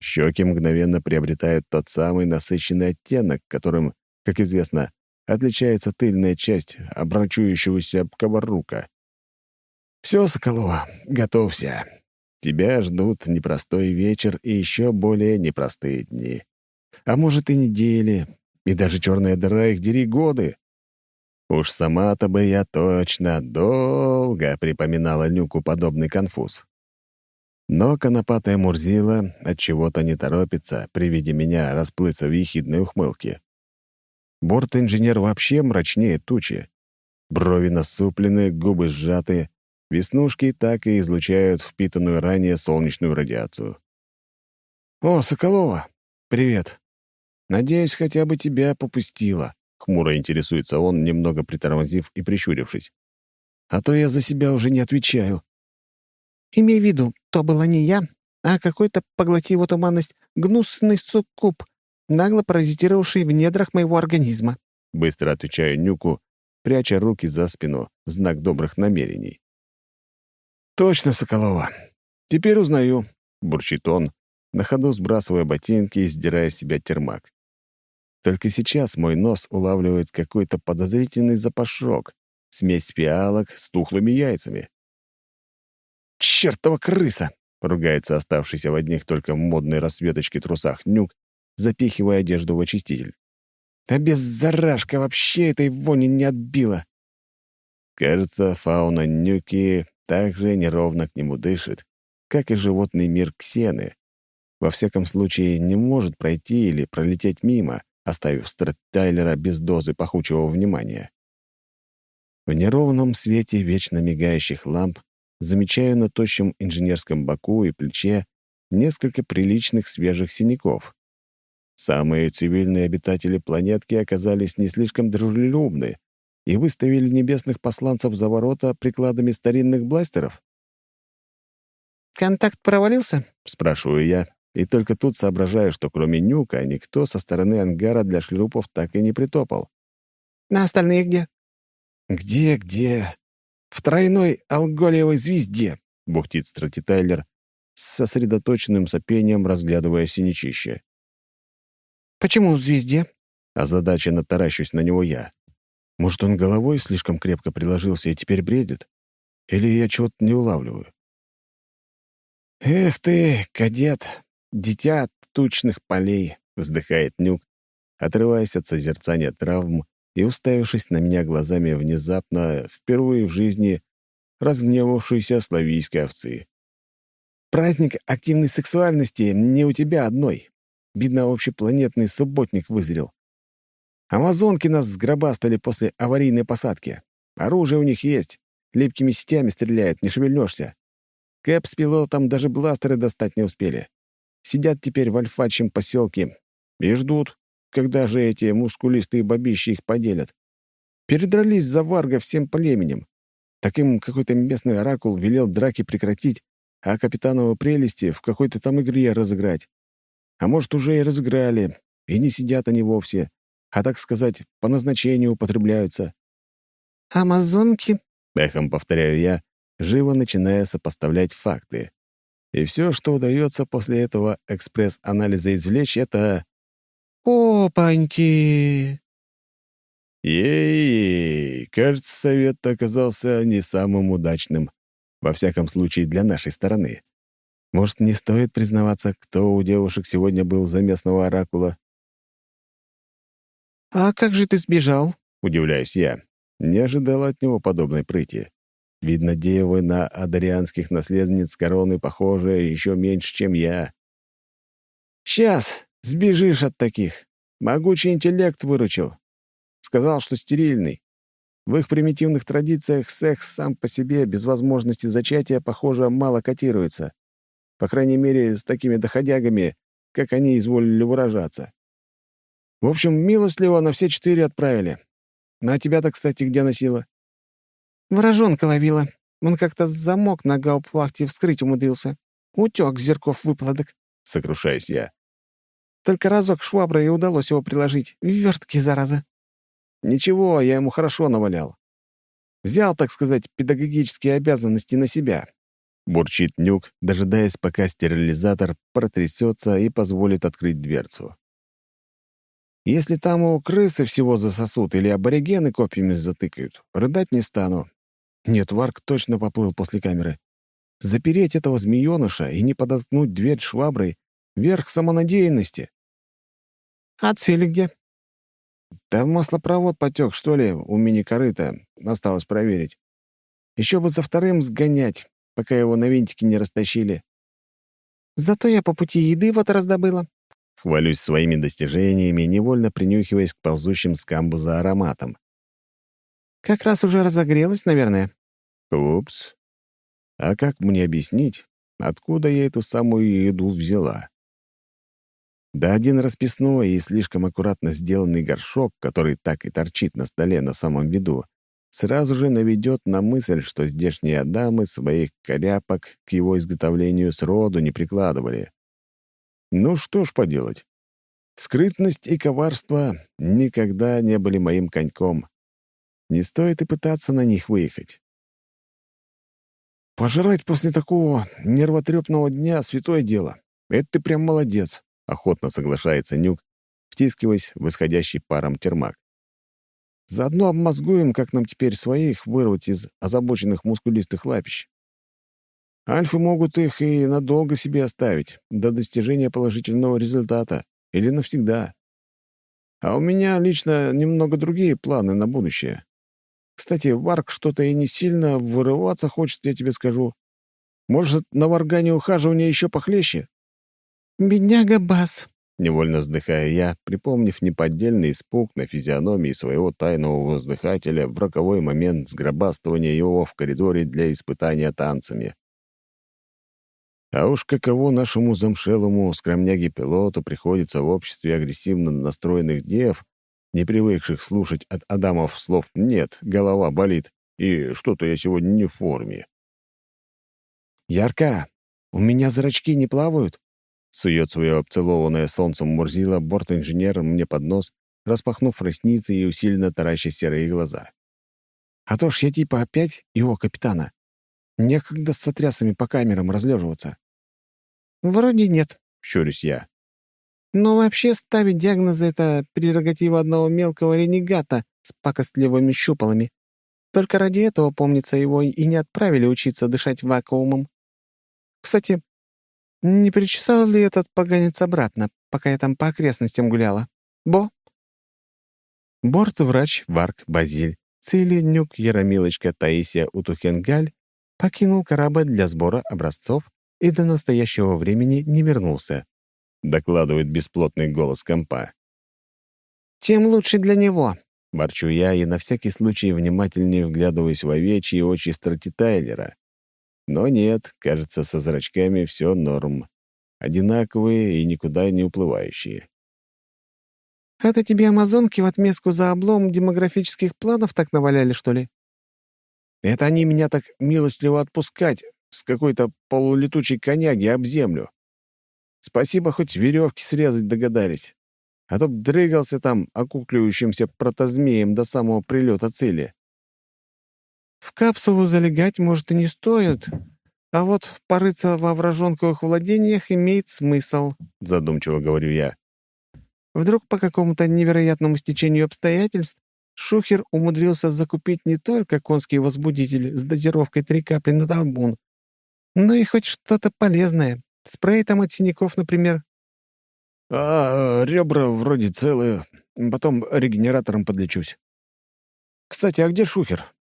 Щеки мгновенно приобретают тот самый насыщенный оттенок, которым, как известно, отличается тыльная часть обрачующегося коварука. «Все, Соколова, готовься. тебя ждут непростой вечер и еще более непростые дни. А может, и недели, и даже черная дыра их дери годы. Уж сама-то бы я точно долго припоминала Нюку подобный конфуз. Но конопатая Мурзила от чего то не торопится при виде меня расплыться в ехидной ухмылке. Борт-инженер вообще мрачнее тучи. Брови насуплены, губы сжаты, веснушки так и излучают впитанную ранее солнечную радиацию. «О, Соколова, привет. Надеюсь, хотя бы тебя попустила», — хмуро интересуется он, немного притормозив и прищурившись. «А то я за себя уже не отвечаю». «Имей в виду, то была не я, а какой-то, поглоти его туманность, гнусный суккуб, нагло паразитировавший в недрах моего организма». Быстро отвечаю Нюку, пряча руки за спину в знак добрых намерений. «Точно, Соколова. Теперь узнаю», — бурчит он, на ходу сбрасывая ботинки и сдирая с себя термак. Только сейчас мой нос улавливает какой-то подозрительный запашок, смесь фиалок с тухлыми яйцами. «Чертова крыса!» — ругается оставшийся в одних только модной расцветочке трусах нюк, запихивая одежду в очиститель. «А без зарашка вообще этой вони не отбила!» Кажется, фауна нюки также неровно к нему дышит, как и животный мир ксены. Во всяком случае, не может пройти или пролететь мимо, оставив Стрэттайлера без дозы пахучего внимания. В неровном свете вечно мигающих ламп замечаю на тощем инженерском боку и плече несколько приличных свежих синяков. Самые цивильные обитатели планетки оказались не слишком дружелюбны и выставили небесных посланцев за ворота прикладами старинных бластеров. «Контакт провалился?» — спрашиваю я, и только тут соображаю, что кроме Нюка никто со стороны ангара для шлюпов так и не притопал. «На остальные где?» «Где-где? В тройной алголиевой звезде», — бухтит Стратитайлер с сосредоточенным сопением, разглядывая синячище. «Почему в звезде?» Озадаченно таращусь на него я. Может, он головой слишком крепко приложился и теперь бредит? Или я чего-то не улавливаю? «Эх ты, кадет, дитя тучных полей!» — вздыхает Нюк, отрываясь от созерцания травм и уставившись на меня глазами внезапно, впервые в жизни, разгневавшейся славийской овцы. «Праздник активной сексуальности не у тебя одной. Видно, общепланетный субботник вызрел. Амазонки нас сгробастали после аварийной посадки. Оружие у них есть. Липкими сетями стреляют, не шевельнешься. Кэп с пилотом даже бластеры достать не успели. Сидят теперь в альфачьем поселке и ждут, когда же эти мускулистые бабищи их поделят? Передрались за Варга всем племенем. Так им какой-то местный оракул велел драки прекратить, а капитанову прелести в какой-то там игре разыграть. А может, уже и разыграли, и не сидят они вовсе, а, так сказать, по назначению употребляются. «Амазонки?» — эхом повторяю я, живо начиная сопоставлять факты. И все, что удается после этого экспресс-анализа извлечь, это «Опаньки!» Ей, кажется, совет оказался не самым удачным, во всяком случае для нашей стороны. Может, не стоит признаваться, кто у девушек сегодня был за местного оракула? «А как же ты сбежал?» — удивляюсь я. Не ожидал от него подобной прыти. Видно, девы на адарианских наследниц короны похожи еще меньше, чем я. «Сейчас!» Сбежишь от таких. Могучий интеллект выручил. Сказал, что стерильный. В их примитивных традициях секс сам по себе без возможности зачатия, похоже, мало котируется. По крайней мере, с такими доходягами, как они изволили выражаться. В общем, милостливо на все четыре отправили. На тебя-то, кстати, где носила? Ворожонка ловила. Он как-то замок на гауптвахте вскрыть умудрился. Утек зерков выплодок. Сокрушаюсь я. Только разок шваброй и удалось его приложить. Вертки, зараза. Ничего, я ему хорошо навалял. Взял, так сказать, педагогические обязанности на себя. Бурчит Нюк, дожидаясь, пока стерилизатор протрясется и позволит открыть дверцу. Если там у крысы всего засосут или аборигены копьями затыкают, рыдать не стану. Нет, Варк точно поплыл после камеры. Запереть этого змееныша и не подоткнуть дверь шваброй — верх самонадеянности. «А цели где?» Да маслопровод потек, что ли, у мини-корыта. Осталось проверить. Еще бы за вторым сгонять, пока его на винтики не растащили. Зато я по пути еды вот раздобыла. Хвалюсь своими достижениями, невольно принюхиваясь к ползущим с камбуза ароматам. Как раз уже разогрелась, наверное. Упс. А как мне объяснить, откуда я эту самую еду взяла? Да один расписной и слишком аккуратно сделанный горшок, который так и торчит на столе на самом виду, сразу же наведет на мысль, что здешние адамы своих коряпок к его изготовлению сроду не прикладывали. Ну что ж поделать. Скрытность и коварство никогда не были моим коньком. Не стоит и пытаться на них выехать. Пожрать после такого нервотрепного дня — святое дело. Это ты прям молодец. — охотно соглашается Нюк, втискиваясь в исходящий паром термак. «Заодно обмозгуем, как нам теперь своих вырвать из озабоченных мускулистых лапищ. Альфы могут их и надолго себе оставить, до достижения положительного результата, или навсегда. А у меня лично немного другие планы на будущее. Кстати, Варк что-то и не сильно вырываться хочет, я тебе скажу. Может, на варгане ухаживание еще похлеще?» «Бедняга Бас», — невольно вздыхаю я, припомнив неподдельный испуг на физиономии своего тайного воздыхателя в роковой момент сгробастывания его в коридоре для испытания танцами. А уж каково нашему замшелому скромняге-пилоту приходится в обществе агрессивно настроенных дев, не привыкших слушать от Адамов слов «нет», голова болит, и что-то я сегодня не в форме. «Ярка, у меня зрачки не плавают?» Сует свое обцелованное солнцем Мурзила борт-инженер мне под нос, распахнув ресницы и усиленно тараща серые глаза. «А то ж я типа опять его капитана. Некогда с сотрясами по камерам разлеживаться». «Вроде нет», — щурюсь я. «Но вообще ставить диагнозы — это прерогатива одного мелкого ренегата с пакостливыми щупалами. Только ради этого, помнится, его и не отправили учиться дышать вакуумом. Кстати, не причесал ли этот поганец обратно, пока я там по окрестностям гуляла? Бо?» Бортврач Варк Базиль, Цили Нюк Яромилочка Таисия Утухенгаль покинул корабль для сбора образцов и до настоящего времени не вернулся, докладывает бесплотный голос компа. «Тем лучше для него», — ворчу я и на всякий случай внимательнее вглядываюсь в овечьи очи Страти Тайлера. Но нет, кажется, со зрачками все норм. Одинаковые и никуда не уплывающие. «Это тебе амазонки в отместку за облом демографических планов так наваляли, что ли?» «Это они меня так милостливо отпускать с какой-то полулетучей коняги об землю. Спасибо, хоть веревки срезать догадались. А то б дрыгался там окукливающимся протозмеем до самого прилета цели. В капсулу залегать, может, и не стоит, а вот порыться во вражонковых владениях имеет смысл», — задумчиво говорю я. «Вдруг по какому-то невероятному стечению обстоятельств Шухер умудрился закупить не только конский возбудитель с дозировкой три капли на табун, но и хоть что-то полезное, спрей там от синяков, например». «А, ребра вроде целые, потом регенератором подлечусь. Кстати, а где Шухер?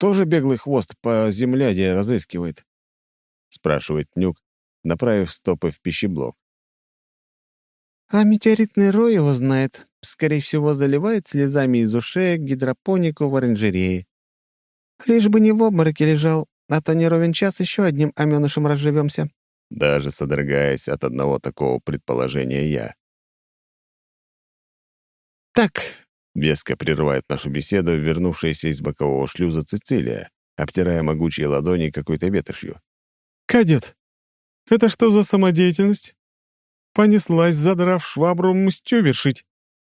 Тоже беглый хвост по земляде разыскивает?» — спрашивает Нюк, направив стопы в пищеблок. «А метеоритный рой его знает. Скорее всего, заливает слезами из ушей гидропонику в оранжерее. Лишь бы не в обмороке лежал, а то не ровен час еще одним оменышем разживемся». Даже содрогаясь от одного такого предположения я. «Так, Веско прерывает нашу беседу вернувшаяся из бокового шлюза Цицилия, обтирая могучие ладони какой-то ветошью. «Кадет, это что за самодеятельность?» Понеслась, задрав швабру, мстю вершить.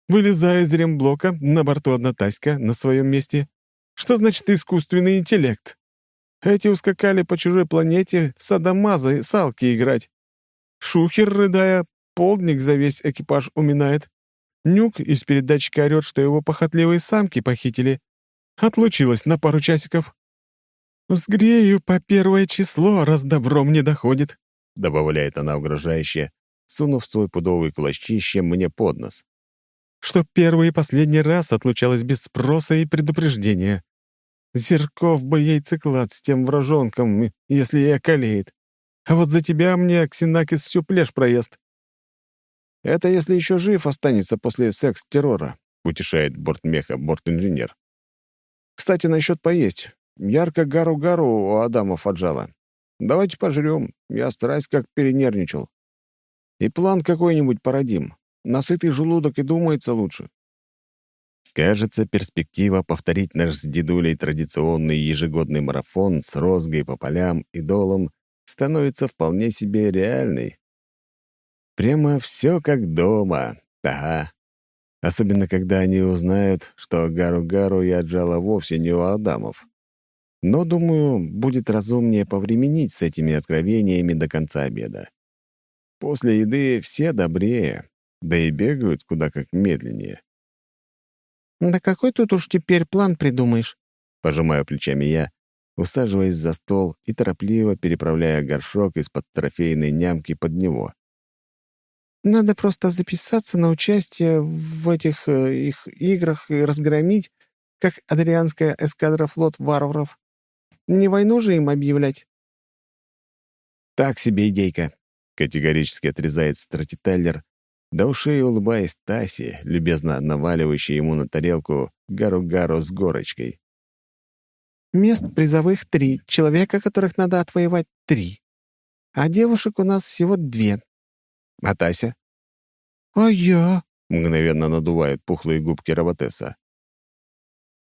Вылезая из ремблока, на борту одна таська на своем месте. Что значит искусственный интеллект? Эти ускакали по чужой планете в садомаза и салки играть. Шухер, рыдая, полдник за весь экипаж уминает. Нюк из передатчика орёт, что его похотливые самки похитили. Отлучилась на пару часиков. «Взгрею по первое число, раз добром не доходит», — добавляет она угрожающе, сунув свой пудовый кулачище мне под нос. «Что первый и последний раз отлучалась без спроса и предупреждения. Зерков бы ей циклад с тем вражонком, если и околеет. А вот за тебя мне Ксенакис всю плешь проезд». «Это если еще жив останется после секс-террора», — утешает бортмеха борт-инженер. «Кстати, насчет поесть. Ярко гару-гару у Адамов отжала. Давайте пожрем. Я страсть как перенервничал. И план какой-нибудь породим. Насытый желудок и думается лучше. Кажется, перспектива повторить наш с дедулей традиционный ежегодный марафон с розгой по полям и долом становится вполне себе реальной. Прямо все как дома. Ага. Особенно, когда они узнают, что Гару-Гару я отжала вовсе не у Адамов. Но, думаю, будет разумнее повременить с этими откровениями до конца обеда. После еды все добрее, да и бегают куда как медленнее. «Да какой тут уж теперь план придумаешь?» Пожимаю плечами я, усаживаясь за стол и торопливо переправляя горшок из-под трофейной нямки под него. «Надо просто записаться на участие в этих э, их играх и разгромить, как Адрианская эскадра флот варваров. Не войну же им объявлять». «Так себе идейка», — категорически отрезает стратитайлер, до ушей улыбаясь Таси, любезно наваливающей ему на тарелку гару-гару с горочкой. «Мест призовых три, человека, которых надо отвоевать три. А девушек у нас всего две. А Тася?» «А я?» — мгновенно надувают пухлые губки Роботесса.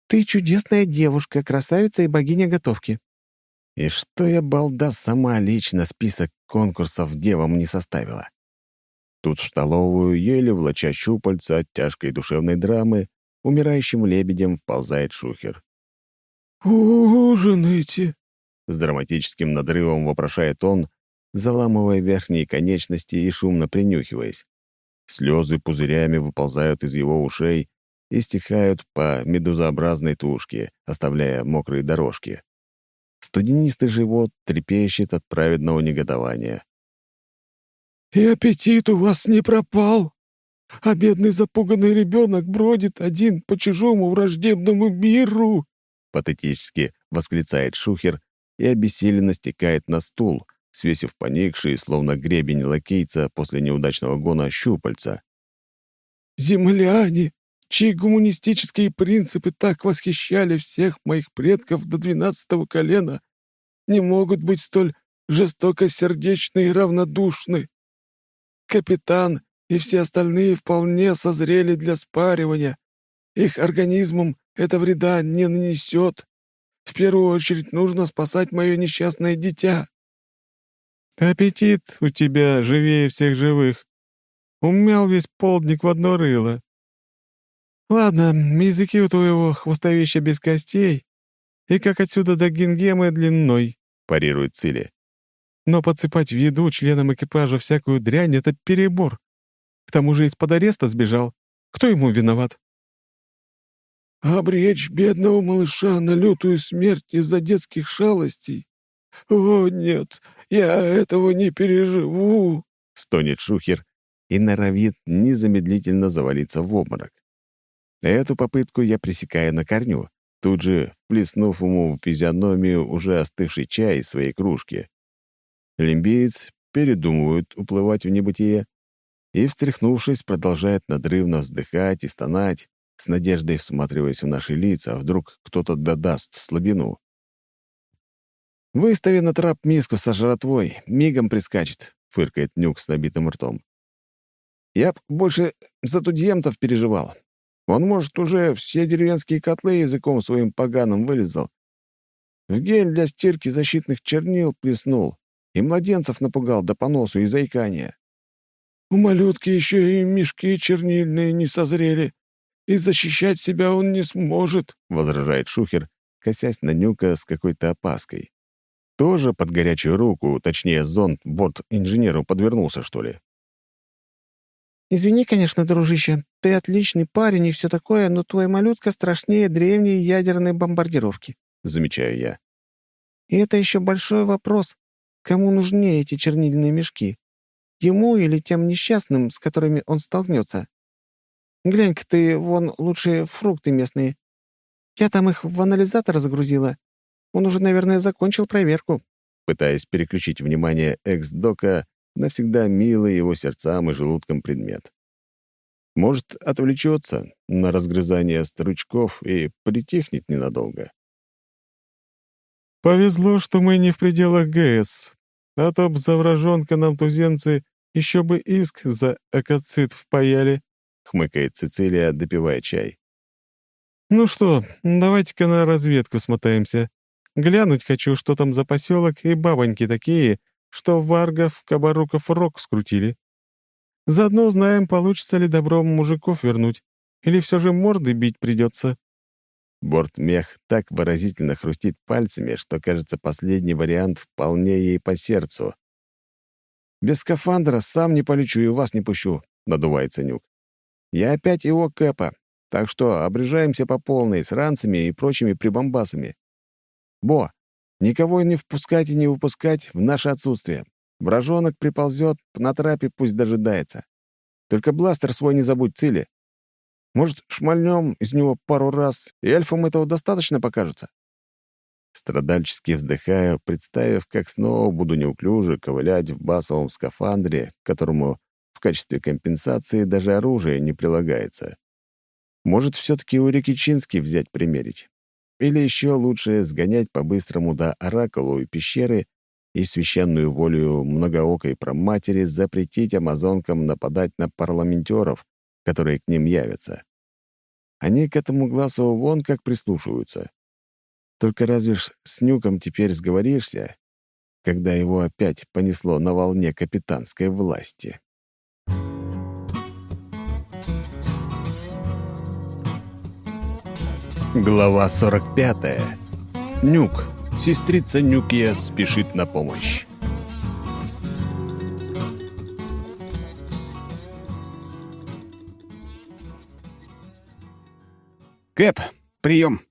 «Ты чудесная девушка, красавица и богиня готовки». И что я, балда, сама лично список конкурсов девам не составила? Тут в столовую, еле влача щупальца от тяжкой душевной драмы, умирающим лебедем вползает шухер. «Ужинайте!» — с драматическим надрывом вопрошает он, заламывая верхние конечности и шумно принюхиваясь. Слезы пузырями выползают из его ушей и стихают по медузообразной тушке, оставляя мокрые дорожки. Студенистый живот трепещет от праведного негодования. И аппетит у вас не пропал, а бедный запуганный ребенок бродит один по чужому враждебному миру!» Патетически восклицает Шухер и обессиленно стекает на стул, свесив поникшие, словно гребень лакейца после неудачного гона щупальца. «Земляне, чьи гуманистические принципы так восхищали всех моих предков до двенадцатого колена, не могут быть столь жестокосердечны и равнодушны. Капитан и все остальные вполне созрели для спаривания. Их организмам это вреда не нанесет. В первую очередь нужно спасать мое несчастное дитя». «Аппетит у тебя живее всех живых. Умял весь полдник в одно рыло. Ладно, языки у твоего хвостовища без костей, и как отсюда до Гингемы длиной», — парирует Цили. Но подсыпать в еду членам экипажа всякую дрянь — это перебор. К тому же из-под ареста сбежал. Кто ему виноват? «Обречь бедного малыша на лютую смерть из-за детских шалостей? О, нет, я этого не переживу!» — стонет Шухер и норовит незамедлительно завалиться в обморок. Эту попытку я пресекаю на корню, тут же плеснув ему в физиономию уже остывший чай из своей кружки. Лимбиец передумывает уплывать в небытие и, встряхнувшись, продолжает надрывно вздыхать и стонать, с надеждой всматриваясь в наши лица, а вдруг кто-то додаст слабину. «Выстави на трап миску со жратвой, мигом прискачет», — фыркает Нюк с набитым ртом. «Я б больше за тудьемцев переживал. Он, может, уже все деревенские котлы языком своим поганым вылезал. В гель для стирки защитных чернил плеснул, и младенцев напугал до поносу и заикания. У малютки еще и мешки чернильные не созрели, и защищать себя он не сможет», — возражает Шухер, косясь на Нюка с какой-то опаской. Тоже под горячую руку, точнее, зонт борт-инженеру подвернулся, что ли? «Извини, конечно, дружище, ты отличный парень и все такое, но твоя малютка страшнее древней ядерной бомбардировки», — замечаю я. И это еще большой вопрос, кому нужнее эти чернильные мешки. Ему или тем несчастным, с которыми он столкнется. Глянь-ка ты, вон лучшие фрукты местные. Я там их в анализатор загрузила. Он уже, наверное, закончил проверку. Пытаясь переключить внимание экс-дока навсегда милый его сердцам и желудкам предмет. Может, отвлечется на разгрызание стручков и притихнет ненадолго. «Повезло, что мы не в пределах ГС, а то б за нам туземцы еще бы иск за экоцид впаяли», — хмыкает Цицилия, допивая чай. «Ну что, давайте-ка на разведку смотаемся. Глянуть хочу, что там за поселок и бабоньки такие, что Варгов, Кабаруков рок скрутили. Заодно узнаем, получится ли добром мужиков вернуть, или все же морды бить придется». Бортмех так выразительно хрустит пальцами, что, кажется, последний вариант вполне ей по сердцу. «Без скафандра сам не полечу и вас не пущу», — надувается Нюк. «Я опять его Кэпа, так что обрежаемся по полной с ранцами и прочими прибамбасами. Бо, никого не впускать и не выпускать в наше отсутствие. Вражонок приползет, на трапе пусть дожидается. Только бластер свой не забудь цели. Может, шмальнем из него пару раз, и эльфам этого достаточно покажется?» Страдальчески вздыхаю, представив, как снова буду неуклюже ковылять в басовом скафандре, которому в качестве компенсации даже оружие не прилагается. Может, все-таки у Рикичински взять примерить? Или еще лучше сгонять по-быстрому до Оракулу и пещеры и священную волю многоокой проматери запретить амазонкам нападать на парламентеров, которые к ним явятся. Они к этому глазу вон как прислушиваются. Только разве ж с Нюком теперь сговоришься, когда его опять понесло на волне капитанской власти? Глава 45. Нюк. Сестрица Нюкия спешит на помощь. «Кэп, прием!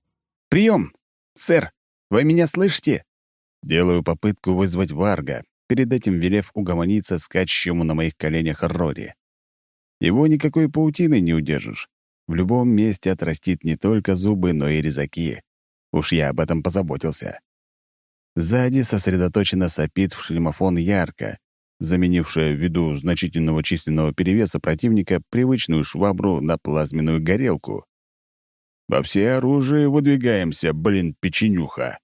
Прием! Сэр, вы меня слышите?» Делаю попытку вызвать Варга, перед этим велев угомониться скачущему на моих коленях Рори. Его никакой паутины не удержишь. В любом месте отрастит не только зубы, но и резаки. Уж я об этом позаботился. Сзади сосредоточенно сопит в шлемофон ярко, заменившая ввиду значительного численного перевеса противника привычную швабру на плазменную горелку. Во все оружие выдвигаемся, блин, печенюха.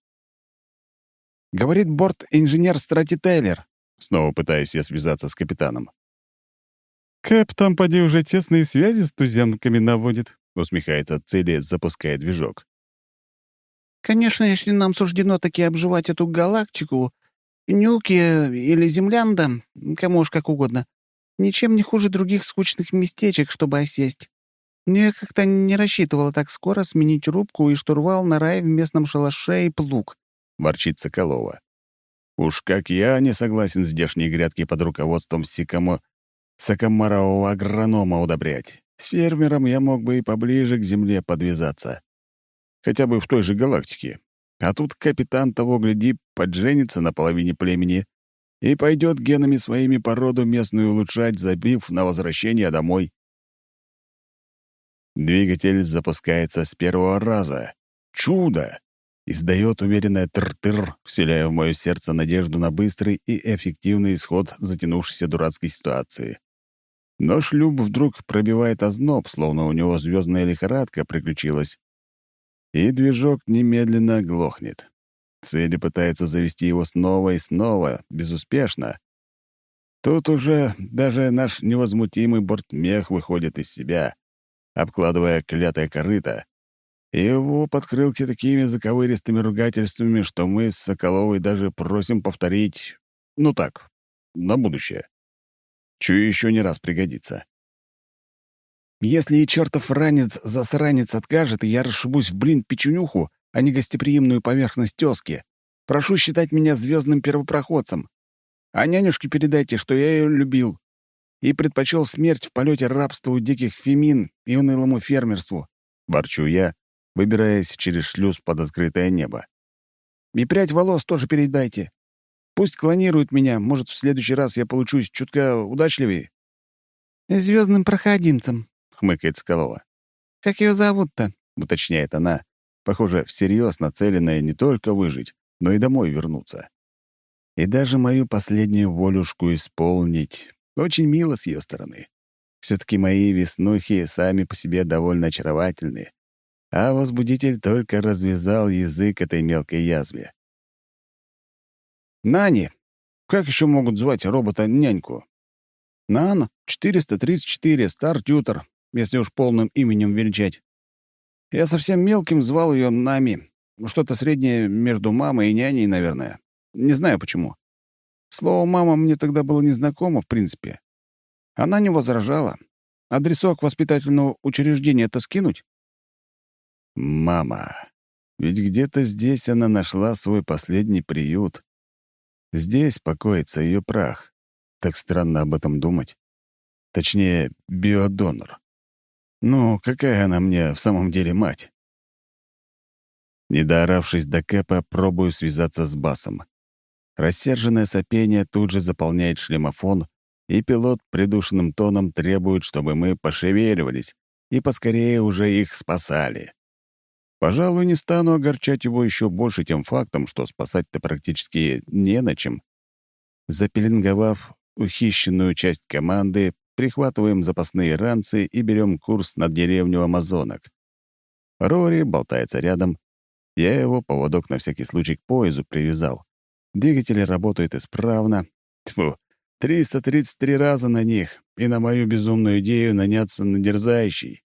Говорит борт-инженер Страти Тейлер. Снова пытаюсь я связаться с капитаном. «Кэп там, поди, уже тесные связи с туземками наводит», — усмехается Цели, запуская движок. «Конечно, если нам суждено таки обживать эту галактику, Нюки или Землянда, кому уж как угодно, ничем не хуже других скучных местечек, чтобы осесть. Но я как-то не рассчитывала так скоро сменить рубку и штурвал на рай в местном шалаше и плуг», — ворчит Соколова. «Уж как я не согласен здешние грядки под руководством Сикамо сокомарового агронома удобрять. С фермером я мог бы и поближе к земле подвязаться. Хотя бы в той же галактике. А тут капитан того, гляди, подженится на половине племени и пойдет генами своими породу местную улучшать, забив на возвращение домой. Двигатель запускается с первого раза. Чудо! Издает уверенное тр-тыр, вселяя в мое сердце надежду на быстрый и эффективный исход затянувшейся дурацкой ситуации. Но шлюп вдруг пробивает озноб, словно у него звездная лихорадка приключилась. И движок немедленно глохнет. Цели пытается завести его снова и снова, безуспешно. Тут уже даже наш невозмутимый бортмех выходит из себя, обкладывая клятое корыто, и его подкрылки такими заковыристыми ругательствами, что мы с Соколовой даже просим повторить, ну так, на будущее. Чую, еще не раз пригодится. Если и чертов ранец-засранец откажет, и я расшибусь в блин-печенюху, а не гостеприимную поверхность тёзки, прошу считать меня звездным первопроходцем. А нянюшке передайте, что я ее любил и предпочел смерть в полете рабству диких фемин и унылому фермерству. Ворчу я, выбираясь через шлюз под открытое небо. И прядь волос тоже передайте. Пусть клонируют меня, может, в следующий раз я получусь чутка удачливее». Звездным проходимцем», — хмыкает Скалова. «Как ее зовут-то?» — уточняет она, похоже, всерьез нацеленная не только выжить, но и домой вернуться. И даже мою последнюю волюшку исполнить. Очень мило с ее стороны. все таки мои веснухи сами по себе довольно очаровательные, а возбудитель только развязал язык этой мелкой язве. «Нани! Как еще могут звать робота-няньку?» «Нан 434, стар-тютер, если уж полным именем величать. Я совсем мелким звал ее Нами. Что-то среднее между мамой и няней, наверное. Не знаю почему. Слово «мама» мне тогда было незнакомо, в принципе. Она не возражала. Адресок воспитательного учреждения-то скинуть? Мама. Ведь где-то здесь она нашла свой последний приют. Здесь покоится ее прах. Так странно об этом думать. Точнее, биодонор. Ну, какая она мне в самом деле мать? Не дооравшись до Кэпа, пробую связаться с Басом. Рассерженное сопение тут же заполняет шлемофон, и пилот придушенным тоном требует, чтобы мы пошевеливались и поскорее уже их спасали. Пожалуй, не стану огорчать его еще больше тем фактом, что спасать-то практически не на чем. Запеленговав ухищенную часть команды, прихватываем запасные ранцы и берем курс на деревню Амазонок. Рори болтается рядом. Я его поводок на всякий случай к поезу привязал. Двигатели работают исправно. Тьфу, 333 раза на них, и на мою безумную идею наняться на дерзающий.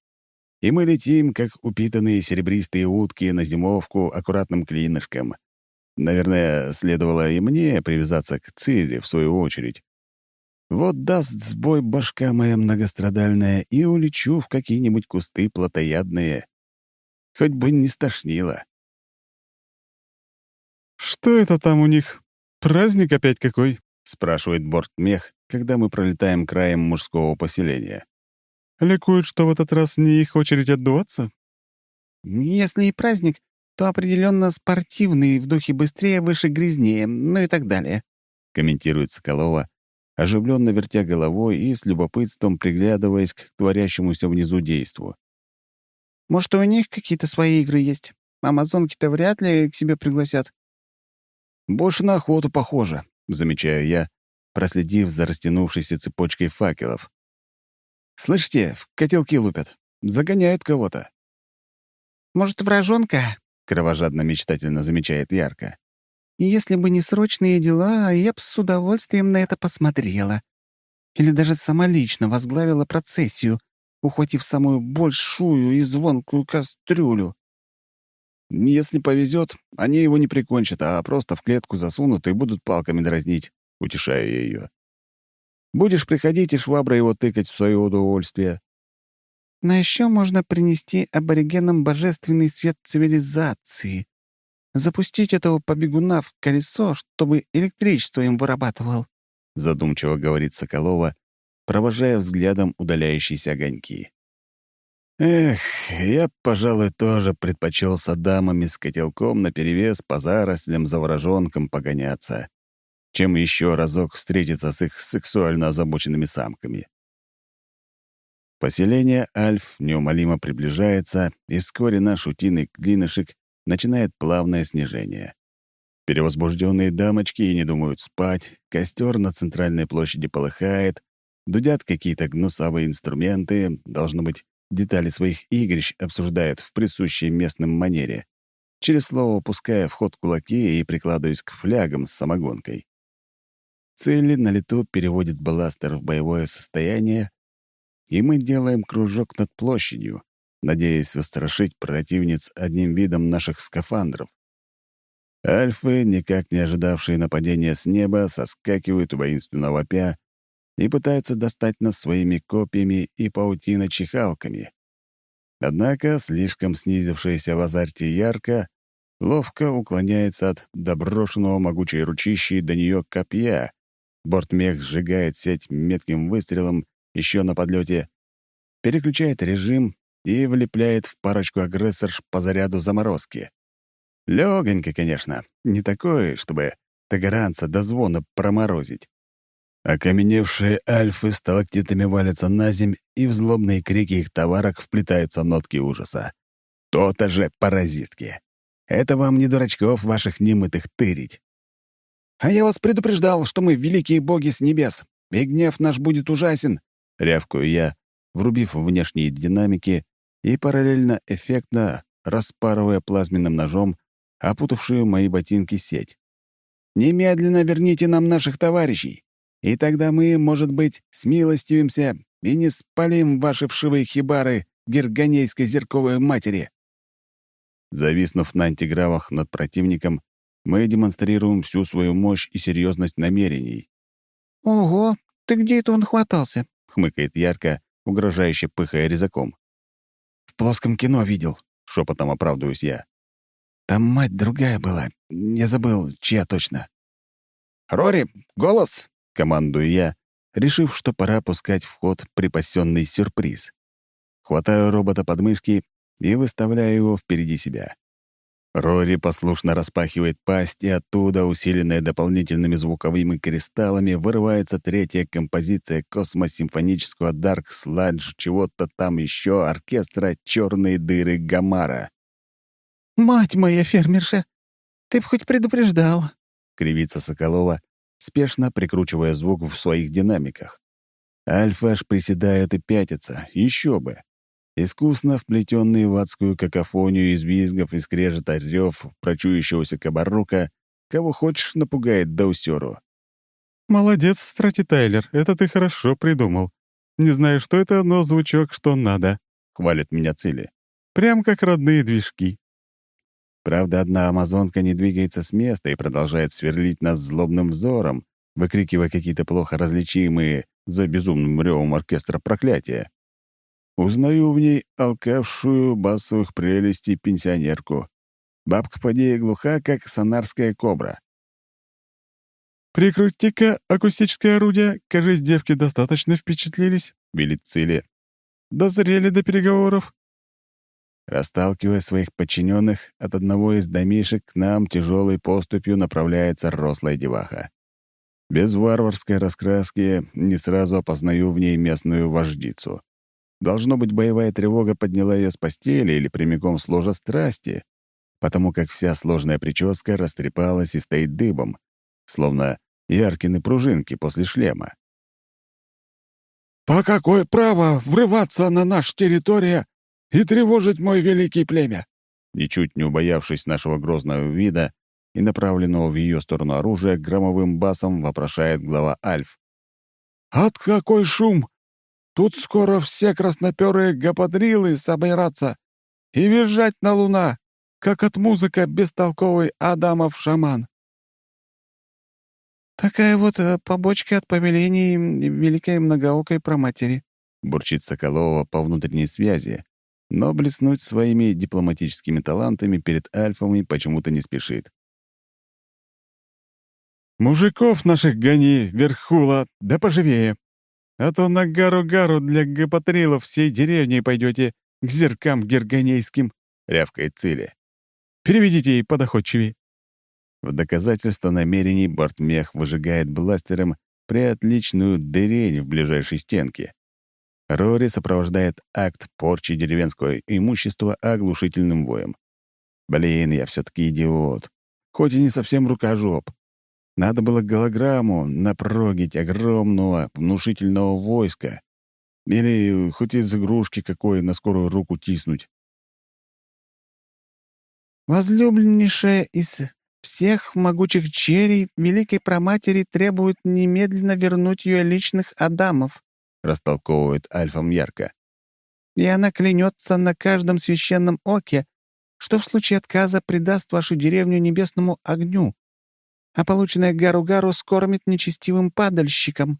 И мы летим, как упитанные серебристые утки, на зимовку аккуратным клинышком. Наверное, следовало и мне привязаться к цели, в свою очередь. Вот даст сбой башка моя многострадальная, и улечу в какие-нибудь кусты плотоядные. Хоть бы не стошнило. «Что это там у них? Праздник опять какой?» — спрашивает бортмех, когда мы пролетаем краем мужского поселения. «Ликуют, что в этот раз не их очередь отдуваться?» «Если и праздник, то определенно спортивный, в духе быстрее, выше, грязнее, ну и так далее», — комментирует Соколова, оживленно вертя головой и с любопытством приглядываясь к творящемуся внизу действу. «Может, у них какие-то свои игры есть? Амазонки-то вряд ли к себе пригласят». «Больше на охоту похоже», — замечаю я, проследив за растянувшейся цепочкой факелов. «Слышите, в котелки лупят. Загоняют кого-то». «Может, вражонка?» — кровожадно-мечтательно замечает Ярко. Если бы не срочные дела, я бы с удовольствием на это посмотрела. Или даже сама лично возглавила процессию, ухватив самую большую и звонкую кастрюлю. «Если повезет, они его не прикончат, а просто в клетку засунут и будут палками дразнить», — утешаю я ее. «Будешь приходить и швабра его тыкать в свое удовольствие». Но еще можно принести аборигенам божественный свет цивилизации, запустить этого побегуна в колесо, чтобы электричество им вырабатывал», — задумчиво говорит Соколова, провожая взглядом удаляющиеся огоньки. Эх, я, пожалуй, тоже предпочел с адамами с котелком наперевес по зарослям за ворожонком погоняться, чем еще разок встретиться с их сексуально озабоченными самками. Поселение Альф неумолимо приближается, и вскоре наш утиный клинышек начинает плавное снижение. Перевозбужденные дамочки не думают спать, костер на центральной площади полыхает, дудят какие-то гнусавые инструменты, должно быть, детали своих игрищ обсуждают в присущей местным манере, через слово пуская в ход кулаки и прикладываясь к флягам с самогонкой. Цели на лету переводит бластер в боевое состояние, и мы делаем кружок над площадью, надеясь устрашить противниц одним видом наших скафандров. Альфы, никак не ожидавшие нападения с неба, соскакивают у воинственного вопя и пытаются достать нас своими копьями и паутино-чихалками. Однако слишком снизившаяся в азарте ярко ловко уклоняется от доброшенного могучей ручищей до нее копья. Бортмех сжигает сеть метким выстрелом еще на подлете, переключает режим и влепляет в парочку агрессорш по заряду заморозки. Легонько, конечно, не такое, чтобы тагаранца до звона проморозить. Окаменевшие альфы сталактитами валятся на земь, и в злобные крики их товарок вплетаются нотки ужаса. То-то же паразитки. Это вам не дурачков ваших немытых тырить. «А я вас предупреждал, что мы великие боги с небес, и гнев наш будет ужасен», — рявкаю я, врубив внешние динамики и параллельно эффектно распарывая плазменным ножом опутавшую мои ботинки сеть. «Немедленно верните нам наших товарищей, и тогда мы, может быть, смилостивимся и не спалим ваши вшивые хибары герганейской зерковой матери». Зависнув на антигравах над противником, мы демонстрируем всю свою мощь и серьезность намерений. «Ого, ты где это он хватался?» — хмыкает ярко, угрожающе пыхая резаком. «В плоском кино видел», — шепотом оправдываюсь я. «Там мать другая была, я забыл, чья точно». «Рори, голос!» — командую я, решив, что пора пускать в ход припасенный сюрприз. Хватаю робота под мышки и выставляю его впереди себя. Рори послушно распахивает пасть, и оттуда, усиленная дополнительными звуковыми кристаллами, вырывается третья композиция космосимфонического Дарк Сладж чего-то там еще оркестра «Черные дыры Гамара». «Мать моя фермерша! Ты б хоть предупреждал!» — кривится Соколова, спешно прикручивая звук в своих динамиках. Альфа аж приседает и пятится, еще бы. Искусно вплетенный в адскую какофонию из визгов и скрежета рев прочующегося кабарука, кого хочешь напугает Даусеру. «Молодец, Страти Тайлер, это ты хорошо придумал. Не знаю, что это, но звучок, что надо», — хвалит меня Цили. «Прям как родные движки». Правда, одна амазонка не двигается с места и продолжает сверлить нас злобным взором, выкрикивая какие-то плохо различимые за безумным ревом оркестра проклятия. Узнаю в ней алкавшую басовых прелестей пенсионерку. Бабка поди глуха, как сонарская кобра. «Прикрути-ка акустическое орудие. Кажись, девки достаточно впечатлились», — велит Цили. «Дозрели до переговоров». Расталкивая своих подчиненных, от одного из домишек к нам тяжелой поступью направляется рослая деваха. Без варварской раскраски не сразу опознаю в ней местную вождицу. Должно быть, боевая тревога подняла ее с постели или прямиком с ложа страсти, потому как вся сложная прическа растрепалась и стоит дыбом, словно яркины пружинки после шлема. «По какое право врываться на нашу территорию и тревожить мой великий племя?» Ничуть не убоявшись нашего грозного вида и направленного в ее сторону оружия, громовым басом вопрошает глава Альф. «От какой шум? Тут скоро все красноперые гаподрилы собираться и визжать на луна, как от музыка бестолковый Адамов шаман». «Такая вот э, побочка от повелений великой многоокой проматери», — бурчит Соколова по внутренней связи, но блеснуть своими дипломатическими талантами перед альфами почему-то не спешит. «Мужиков наших гони, верхула, да поживее. А то на гару-гару для гапатрилов всей деревни пойдете к зеркам герганейским», — рявкает Циля. «Переведите ей подоходчивее». В доказательство намерений бортмех выжигает бластером приотличную дырень в ближайшей стенке. Рори сопровождает акт порчи деревенского имущества оглушительным воем. Блин, я все таки идиот. Хоть и не совсем рукожоп. Надо было голограмму напрогить огромного внушительного войска. Или хоть из игрушки какой на скорую руку тиснуть. «Возлюбленнейшая из всех могучих черей Великой Проматери требует немедленно вернуть ее личных Адамов», — растолковывает Альфам ярко. «И она клянется на каждом священном оке, что в случае отказа придаст вашу деревню небесному огню, а полученное Гару-Гару скормит нечестивым падальщикам».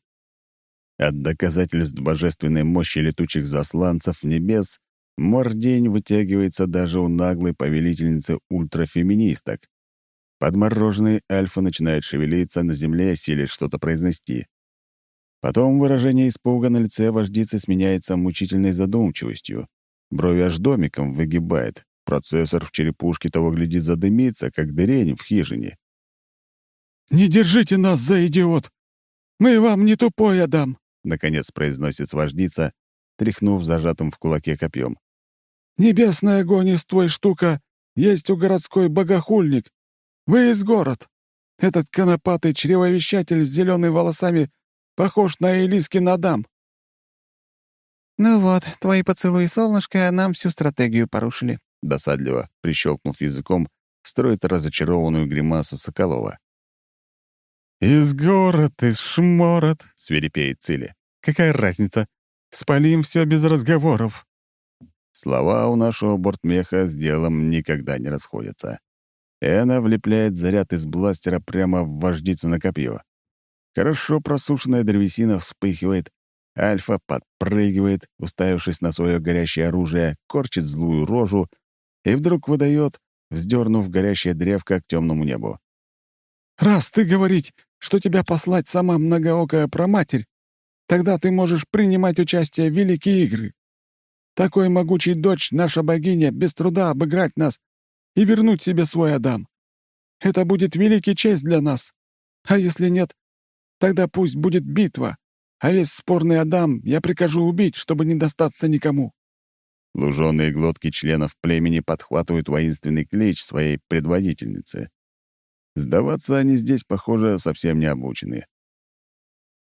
От доказательств божественной мощи летучих засланцев небес мордень вытягивается даже у наглой повелительницы ультрафеминисток. Подмороженный альфа начинает шевелиться на земле, силит что-то произнести. Потом выражение испуга на лице вождицы сменяется мучительной задумчивостью. Брови аж домиком выгибает, процессор в черепушке того глядит задымится, как дырень в хижине. «Не держите нас за идиот! Мы вам не тупой, Адам!» — наконец произносит вождица, тряхнув зажатым в кулаке копьем. «Небесный огонь из твой штука есть у городской богохульник. Вы из город. Этот конопатый чревовещатель с зелеными волосами похож на Элискин Адам». «Ну вот, твои поцелуи, солнышко, нам всю стратегию порушили», — досадливо, прищелкнув языком, строит разочарованную гримасу Соколова. «Из город, из шморот», — свирепеет Цили. «Какая разница? Спалим все без разговоров». Слова у нашего бортмеха с делом никогда не расходятся. Эна влепляет заряд из бластера прямо в вождицу на копье. Хорошо просушенная древесина вспыхивает, Альфа подпрыгивает, уставившись на свое горящее оружие, корчит злую рожу и вдруг выдает, вздернув горящее древко к темному небу. «Раз ты говорить, что тебя послать сама многоокая проматерь, тогда ты можешь принимать участие в великие игры. Такой могучий дочь, наша богиня, без труда обыграть нас и вернуть себе свой Адам. Это будет великий честь для нас. А если нет, тогда пусть будет битва, а весь спорный Адам я прикажу убить, чтобы не достаться никому». Луженые глотки членов племени подхватывают воинственный клич своей предводительницы. Сдаваться они здесь, похоже, совсем не обучены.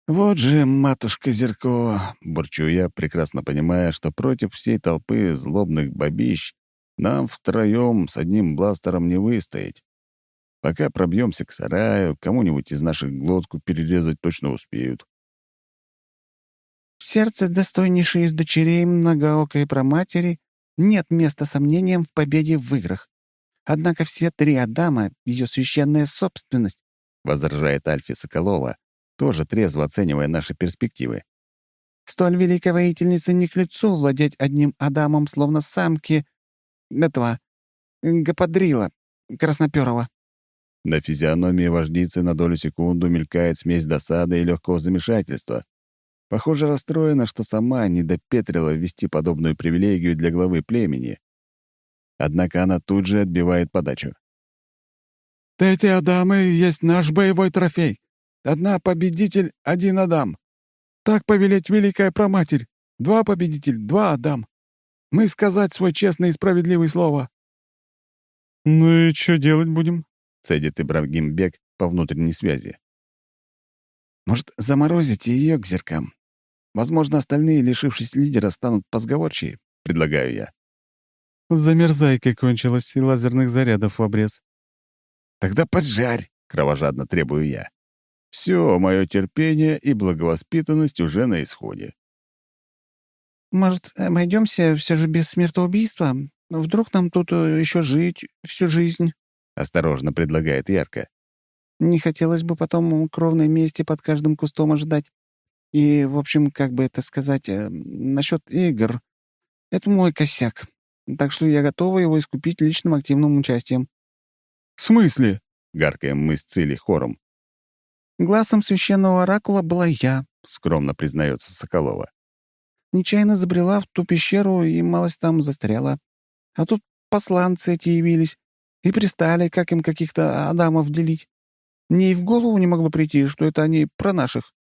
«Вот же, матушка Зеркова!» — бурчу я, прекрасно понимая, что против всей толпы злобных бабищ нам втроем с одним бластером не выстоять. Пока пробьемся к сараю, кому-нибудь из наших глотку перерезать точно успеют. В сердце достойнейшей из дочерей многоокой проматери нет места сомнениям в победе в играх. Однако все три Адама — ее священная собственность, — возражает Альфи Соколова, тоже трезво оценивая наши перспективы. Столь великой воительнице не к лицу владеть одним Адамом, словно самки этого гаподрила красноперого. На физиономии вождицы на долю секунду мелькает смесь досады и легкого замешательства. Похоже, расстроена, что сама не допетрила ввести подобную привилегию для главы племени. Однако она тут же отбивает подачу. «Эти Адамы есть наш боевой трофей. Одна победитель, один Адам. Так повелеть Великая Проматерь. Два победитель, два Адам. Мы сказать свой честный и справедливый слово». «Ну и что делать будем?» — цедит Ибрагим Бек по внутренней связи. «Может, заморозить ее к зеркам? Возможно, остальные, лишившись лидера, станут позговорчивее», — предлагаю я. Замерзайкой кончилась и лазерных зарядов в обрез. «Тогда поджарь!» — кровожадно требую я. Все, мое терпение и благовоспитанность уже на исходе. «Может, обойдемся все же без смертоубийства? Вдруг нам тут э, еще жить всю жизнь?» — осторожно предлагает Ярко. «Не хотелось бы потом кровной мести под каждым кустом ожидать. И, в общем, как бы это сказать, э, насчет игр. Это мой косяк так что я готова его искупить личным активным участием». «В смысле?» — гаркаем мы с Цили хором. «Глазом священного оракула была я», — скромно признается Соколова. «Нечаянно забрела в ту пещеру и малость там застряла. А тут посланцы эти явились и пристали, как им каких-то адамов делить. Мне и в голову не могло прийти, что это они про наших.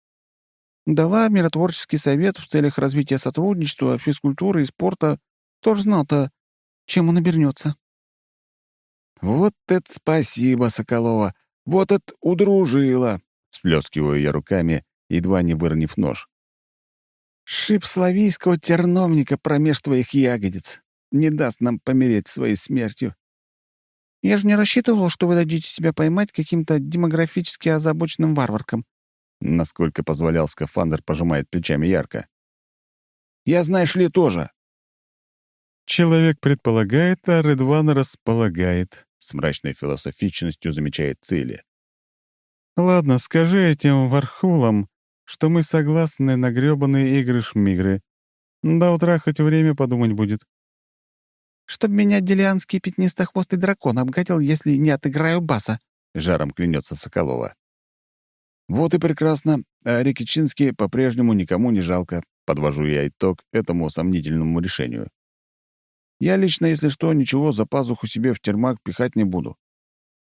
Дала миротворческий совет в целях развития сотрудничества, физкультуры и спорта. Тоже знал-то, чем он обернется. «Вот это спасибо, Соколова! Вот это удружила!» — сплескиваю я руками, едва не выронив нож. «Шип славийского терновника промеж твоих ягодиц не даст нам помереть своей смертью». «Я же не рассчитывал, что вы дадите себя поймать каким-то демографически озабоченным варваркам». Насколько позволял скафандр, пожимает плечами ярко. «Я, знаешь ли, тоже. Человек предполагает, а Редван располагает. С мрачной философичностью замечает цели. Ладно, скажи этим вархулам, что мы согласны на грёбаные игры-шмигры. До утра хоть время подумать будет. «Чтоб меня делианский пятнистохвостый дракон обгадил, если не отыграю баса», — жаром клянется Соколова. «Вот и прекрасно. А Рикичинский по-прежнему никому не жалко», — подвожу я итог этому сомнительному решению. Я лично, если что, ничего за пазуху себе в термак пихать не буду.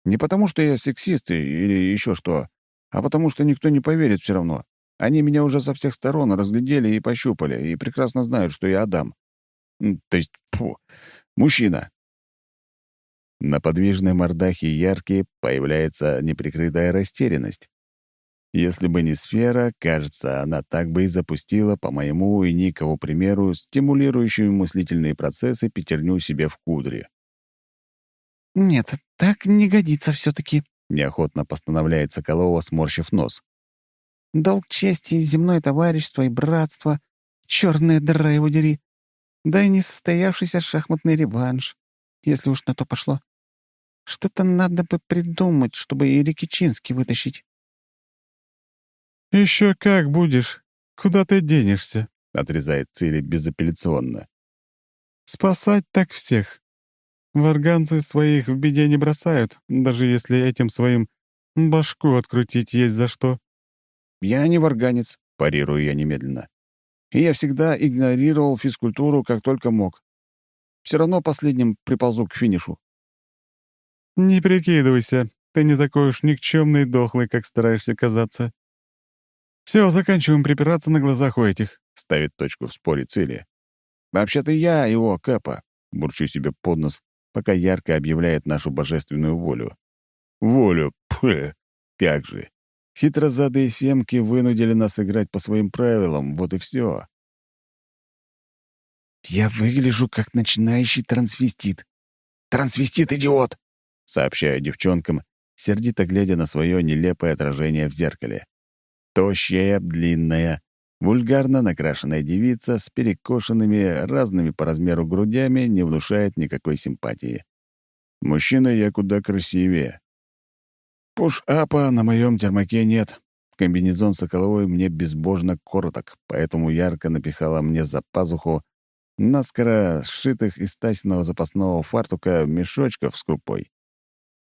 Не потому, что я сексист или еще что, а потому, что никто не поверит все равно. Они меня уже со всех сторон разглядели и пощупали, и прекрасно знают, что я Адам. То есть, фу, мужчина. На подвижной мордахе яркие появляется неприкрытая растерянность. Если бы не сфера, кажется, она так бы и запустила, по моему и Никову примеру, стимулирующую мыслительные процессы пятерню себе в кудре. «Нет, так не годится все таки неохотно постановляет Соколова, сморщив нос. «Долг чести, земное товарищество и братство, черная дыра его дери, да и несостоявшийся шахматный реванш, если уж на то пошло. Что-то надо бы придумать, чтобы и Рикичинский вытащить». «Еще как будешь. Куда ты денешься?» — отрезает Цири безапелляционно. «Спасать так всех. Варганцы своих в беде не бросают, даже если этим своим башку открутить есть за что». «Я не варганец», — парирую я немедленно. «И я всегда игнорировал физкультуру, как только мог. Все равно последним приползу к финишу». «Не прикидывайся, ты не такой уж никчемный дохлый, как стараешься казаться. Все, заканчиваем припираться на глазах у этих», — ставит точку в споре цели. «Вообще-то я его, Кэпа», — бурчу себе под нос, пока ярко объявляет нашу божественную волю. «Волю? Пф, как же! Хитрозадые фемки вынудили нас играть по своим правилам, вот и все. «Я выгляжу как начинающий трансвестит. Трансвестит-идиот!» — сообщаю девчонкам, сердито глядя на свое нелепое отражение в зеркале. Тощая, длинная, вульгарно накрашенная девица с перекошенными разными по размеру грудями не внушает никакой симпатии. Мужчина я куда красивее. Пуш-апа на моем термаке нет. Комбинезон Соколовой мне безбожно короток, поэтому ярко напихала мне за пазуху наскоро сшитых из Тасиного запасного фартука мешочков с крупой.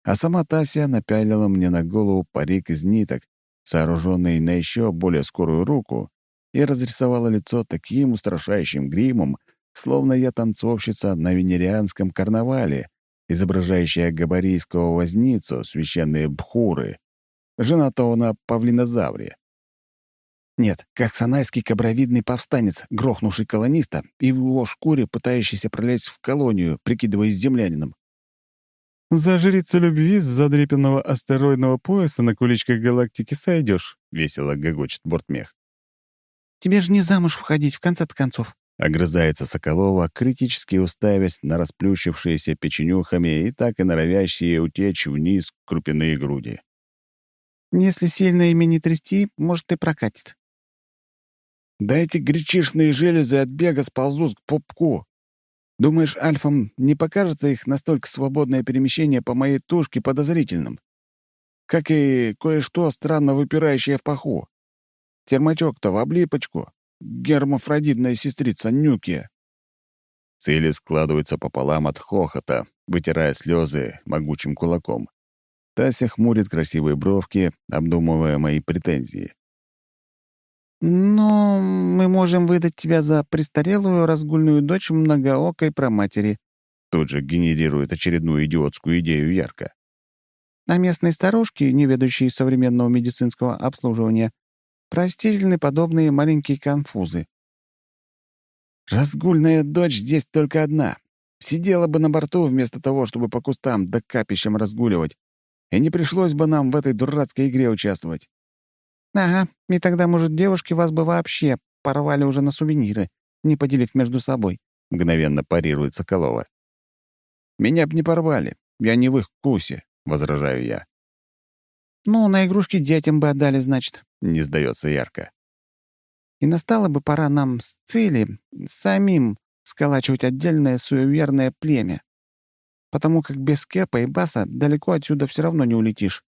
А сама Тася напялила мне на голову парик из ниток, сооруженный на еще более скорую руку, и разрисовала лицо таким устрашающим гримом, словно я танцовщица на венерианском карнавале, изображающая габарийского возницу, священные бхуры, женатого на павлинозавре. Нет, как санайский кобровидный повстанец, грохнувший колониста и в его шкуре пытающийся пролезть в колонию, прикидываясь землянином. «За жрицу любви с задрепенного астероидного пояса на куличках галактики сойдешь», — весело гогочет бортмех. «Тебе же не замуж входить, в конце-то концов». Огрызается Соколова, критически уставясь на расплющившиеся печенюхами и так и норовящие утечь вниз крупяные груди. «Если сильно ими не трясти, может, и прокатит». «Да эти гречишные железы от бега сползут к пупку. Думаешь, альфам не покажется их настолько свободное перемещение по моей тушке подозрительным? Как и кое-что странно выпирающее в паху. Термачок-то в облипочку. Гермафродитная сестрица Нюки. Цели складываются пополам от хохота, вытирая слезы могучим кулаком. Тася хмурит красивые бровки, обдумывая мои претензии. «Но мы можем выдать тебя за престарелую разгульную дочь многоокой проматери», тут же генерирует очередную идиотскую идею ярко. «А местные старушки, не ведущие современного медицинского обслуживания, простительны подобные маленькие конфузы». «Разгульная дочь здесь только одна. Сидела бы на борту вместо того, чтобы по кустам да капищам разгуливать, и не пришлось бы нам в этой дурацкой игре участвовать. «Ага, и тогда, может, девушки вас бы вообще порвали уже на сувениры, не поделив между собой», — мгновенно парирует Соколова. «Меня б не порвали, я не в их вкусе», — возражаю я. «Ну, на игрушки детям бы отдали, значит», — не сдается ярко. «И настала бы пора нам с цели самим сколачивать отдельное суеверное племя, потому как без Кэпа и Баса далеко отсюда все равно не улетишь».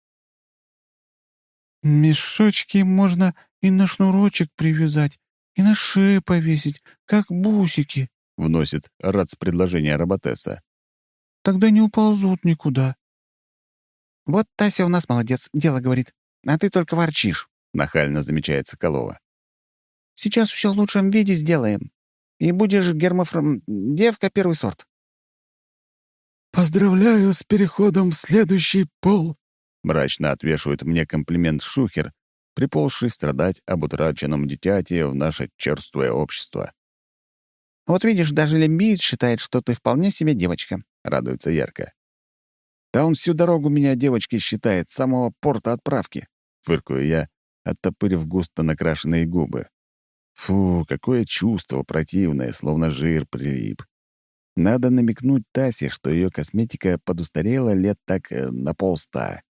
«Мешочки можно и на шнурочек привязать, и на шею повесить, как бусики», — вносит рац предложение Роботесса. «Тогда не уползут никуда». «Вот Тася у нас молодец, дело говорит, а ты только ворчишь», — нахально замечает Соколова. «Сейчас все в лучшем виде сделаем, и будешь гермофром... девка первый сорт». «Поздравляю с переходом в следующий пол!» Мрачно отвешивает мне комплимент Шухер, приползший страдать об утраченном дитяте в наше черствое общество. «Вот видишь, даже лимбиец считает, что ты вполне себе девочка», — радуется ярко. «Да он всю дорогу меня девочкой считает, с самого порта отправки», — фыркаю я, оттопырив густо накрашенные губы. Фу, какое чувство противное, словно жир прилип. Надо намекнуть Тасе, что ее косметика подустарела лет так э, на полста.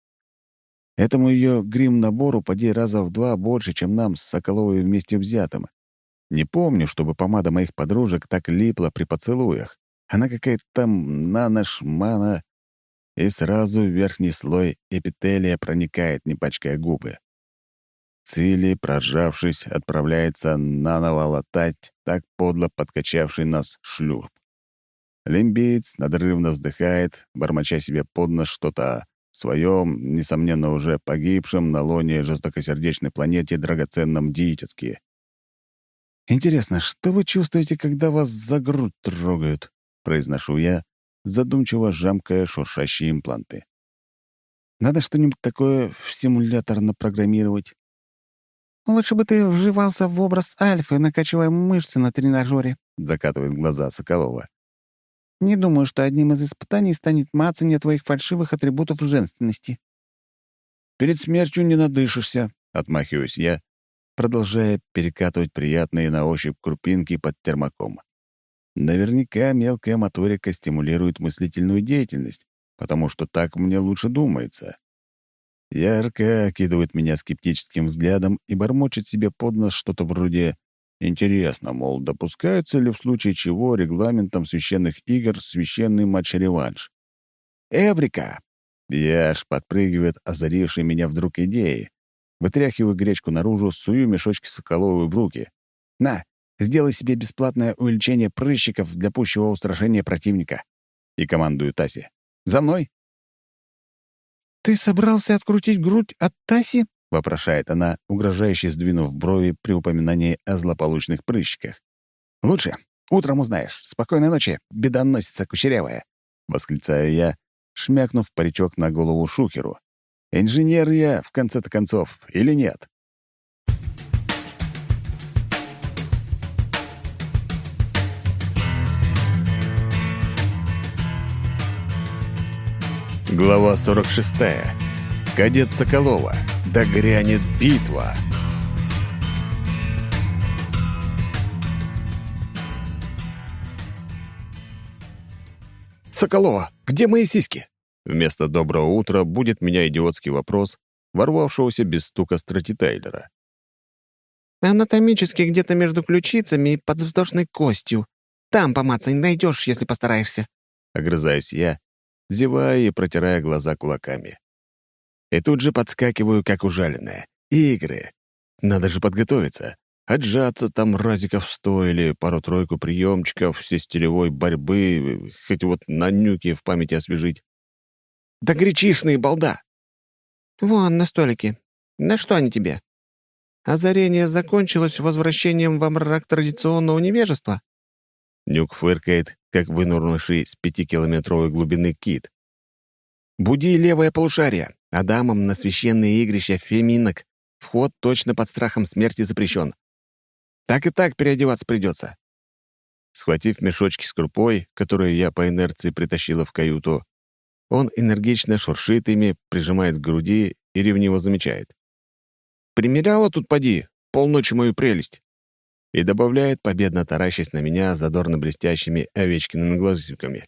Этому ее грим-набору поди раза в два больше, чем нам с Соколовой вместе взятым. Не помню, чтобы помада моих подружек так липла при поцелуях. Она какая-то там нано-шмана, и сразу верхний слой эпителия проникает, не пачкая губы. Цили, прожавшись, отправляется наново латать так подло подкачавший нас шлюп. Лимбиец надрывно вздыхает, бормоча себе под нос что-то своем, несомненно, уже погибшем на лоне жестокосердечной планете драгоценном дитятке. «Интересно, что вы чувствуете, когда вас за грудь трогают?» — произношу я, задумчиво жамкая шуршащие импланты. «Надо что-нибудь такое в симулятор напрограммировать». «Лучше бы ты вживался в образ Альфы, накачивая мышцы на тренажере», — закатывает глаза Соколова. Не думаю, что одним из испытаний станет мацание твоих фальшивых атрибутов женственности». «Перед смертью не надышишься», — отмахиваюсь я, продолжая перекатывать приятные на ощупь крупинки под термоком. Наверняка мелкая моторика стимулирует мыслительную деятельность, потому что так мне лучше думается. Ярко окидывает меня скептическим взглядом и бормочет себе под нос что-то вроде Интересно, мол, допускаются ли в случае чего регламентом священных игр священный матч-реванш? Эврика! Я аж подпрыгивает озаривший меня вдруг идеи. Вытряхиваю гречку наружу, сую мешочки соколовые в руки. «На, сделай себе бесплатное увеличение прыщиков для пущего устрашения противника». И командую Тасе. «За мной!» «Ты собрался открутить грудь от Таси?» — вопрошает она, угрожающе сдвинув брови при упоминании о злополучных прыщиках. «Лучше. Утром узнаешь. Спокойной ночи, бедоносица кучерявая!» — восклицаю я, шмякнув паричок на голову Шухеру. «Инженер я, в конце-то концов, или нет?» Глава 46. Кадет Соколова. Да грянет битва. «Соколова, где мои сиськи?» Вместо «доброго утра» будет меня идиотский вопрос, ворвавшегося без стука стратитайлера. «Анатомически где-то между ключицами и подвздошной костью. Там помацать найдешь, если постараешься», — огрызаюсь я, зевая и протирая глаза кулаками. И тут же подскакиваю, как ужаленная. Игры. Надо же подготовиться. Отжаться там разиков сто или пару-тройку приемчиков стилевой борьбы, хоть вот на нюке в памяти освежить. Да гречишные, балда! Вон, на столике. На что они тебе? Озарение закончилось возвращением во мрак традиционного невежества? Нюк фыркает, как вынурнувший с пятикилометровой глубины кит. «Буди левое полушарие. Адамам на священные игрища феминок вход точно под страхом смерти запрещен. Так и так переодеваться придется. Схватив мешочки с крупой, которые я по инерции притащила в каюту, он энергично шуршит ими, прижимает к груди и ревниво замечает. «Примеряла тут, поди, полночи мою прелесть!» И добавляет, победно таращась на меня задорно блестящими овечкиными глазиками.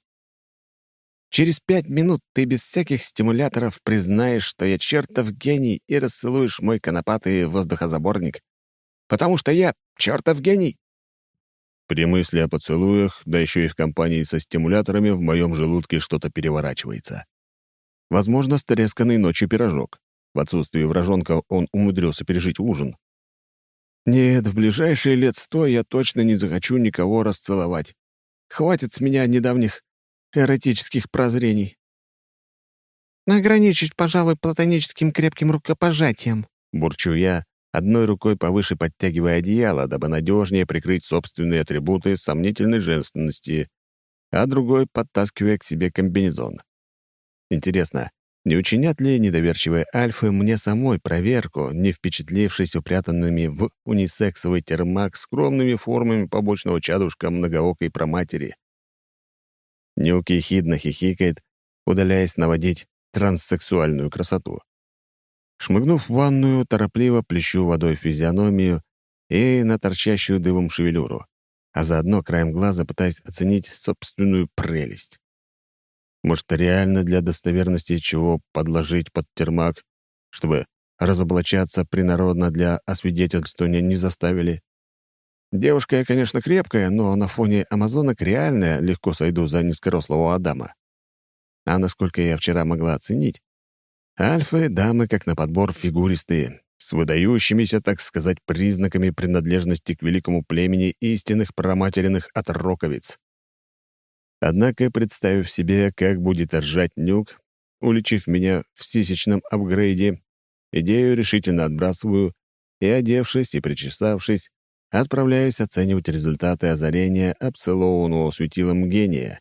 Через пять минут ты без всяких стимуляторов признаешь, что я чертов гений и расцелуешь мой конопатый воздухозаборник. Потому что я чертов гений. При мысли о поцелуях, да еще и в компании со стимуляторами, в моем желудке что-то переворачивается. Возможно, стресканный ночью пирожок. В отсутствие вражонка он умудрился пережить ужин. Нет, в ближайшие лет сто я точно не захочу никого расцеловать. Хватит с меня недавних эротических прозрений. «Ограничить, пожалуй, платоническим крепким рукопожатием», — бурчу я, одной рукой повыше подтягивая одеяло, дабы надежнее прикрыть собственные атрибуты сомнительной женственности. а другой подтаскивая к себе комбинезон. Интересно, не учинят ли недоверчивые альфы мне самой проверку, не впечатлившись упрятанными в унисексовый термак скромными формами побочного чадушка многоокой проматери? Нюк ехидно хихикает, удаляясь наводить транссексуальную красоту. Шмыгнув в ванную, торопливо плещу водой физиономию и на торчащую дымом шевелюру, а заодно краем глаза пытаясь оценить собственную прелесть. Может, реально для достоверности чего подложить под термак, чтобы разоблачаться принародно для освидетельствования не заставили? Девушка я, конечно, крепкая, но на фоне амазонок реально легко сойду за низкорослого Адама. А насколько я вчера могла оценить, альфы — дамы как на подбор фигуристые, с выдающимися, так сказать, признаками принадлежности к великому племени истинных проматеренных отроковиц. Однако, представив себе, как будет ржать нюк, уличив меня в сисечном апгрейде, идею решительно отбрасываю и, одевшись и причесавшись, отправляюсь оценивать результаты озарения обцелованного светилом гения.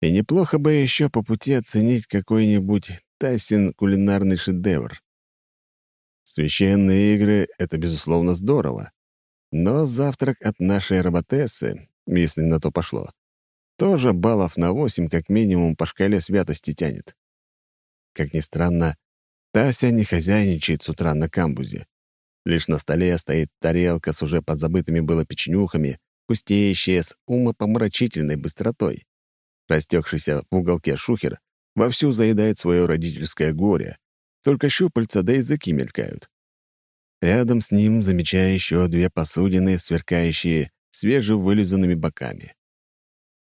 И неплохо бы еще по пути оценить какой-нибудь Тайсин кулинарный шедевр. Священные игры — это, безусловно, здорово. Но завтрак от нашей роботессы, если на то пошло, тоже баллов на восемь как минимум по шкале святости тянет. Как ни странно, Тася не хозяйничает с утра на камбузе. Лишь на столе стоит тарелка с уже подзабытыми было печенюхами, пустеющая с умопомрачительной быстротой. Растекшийся в уголке шухер вовсю заедает свое родительское горе, только щупальца да языки мелькают. Рядом с ним замечаю еще две посудины, сверкающие свежевылизанными боками.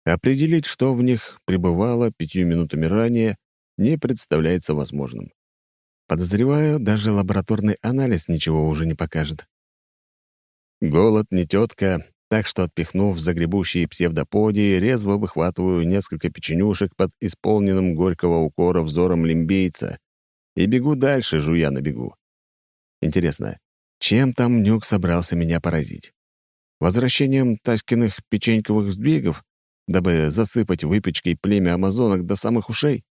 Определить, что в них пребывало пятью минутами ранее, не представляется возможным. Подозреваю, даже лабораторный анализ ничего уже не покажет. Голод не тетка, так что, отпихнув загребущие псевдоподии, резво выхватываю несколько печенюшек под исполненным горького укора взором лимбейца и бегу дальше, жуя на бегу. Интересно, чем там Нюк собрался меня поразить? Возвращением Таськиных печеньковых сдвигов, дабы засыпать выпечкой племя амазонок до самых ушей?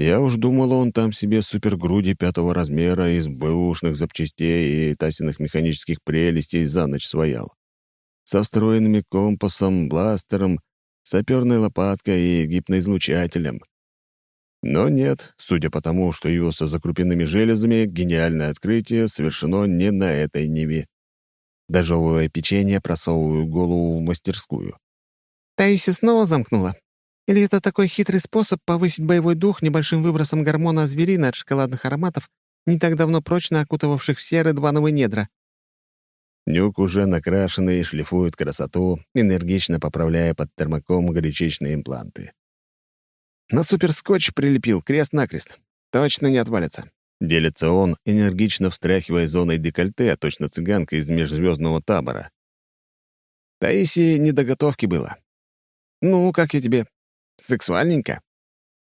Я уж думал, он там себе супергруди пятого размера из бэушных запчастей и Тасиных механических прелестей за ночь своял. Со встроенными компасом, бластером, саперной лопаткой и гипноизлучателем. Но нет, судя по тому, что явился за крупными железами, гениальное открытие совершено не на этой ниве. Дожевывая печенье, просовываю голову в мастерскую. «Таиси снова замкнула? Или это такой хитрый способ повысить боевой дух небольшим выбросом гормона зверина от шоколадных ароматов, не так давно прочно окутывавших все рыдвановые недра?» Нюк уже накрашенный шлифует красоту, энергично поправляя под термоком горячечные импланты. На суперскотч прилепил крест-накрест. Точно не отвалится. Делится он, энергично встряхивая зоной декольте, точно цыганка из межзвездного табора. Таисии недоготовки было. «Ну, как я тебе? Сексуальненько?»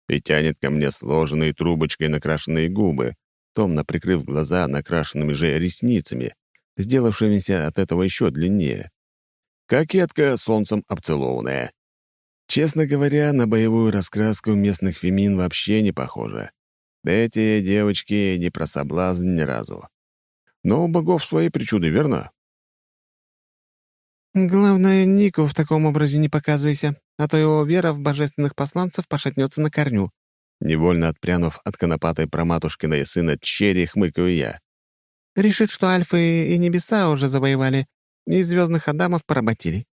И тянет ко мне сложенные трубочкой накрашенные губы, томно прикрыв глаза накрашенными же ресницами, сделавшимися от этого еще длиннее. Кокетка солнцем обцелованная. Честно говоря, на боевую раскраску местных фемин вообще не похоже. Эти девочки не про соблазн ни разу. Но у богов свои причуды, верно? «Главное, Нику в таком образе не показывайся, а то его вера в божественных посланцев пошатнется на корню». Невольно отпрянув от конопатой проматушкина и сына Черри, хмыкаю я. «Решит, что альфы и небеса уже завоевали, и звездных адамов поработили.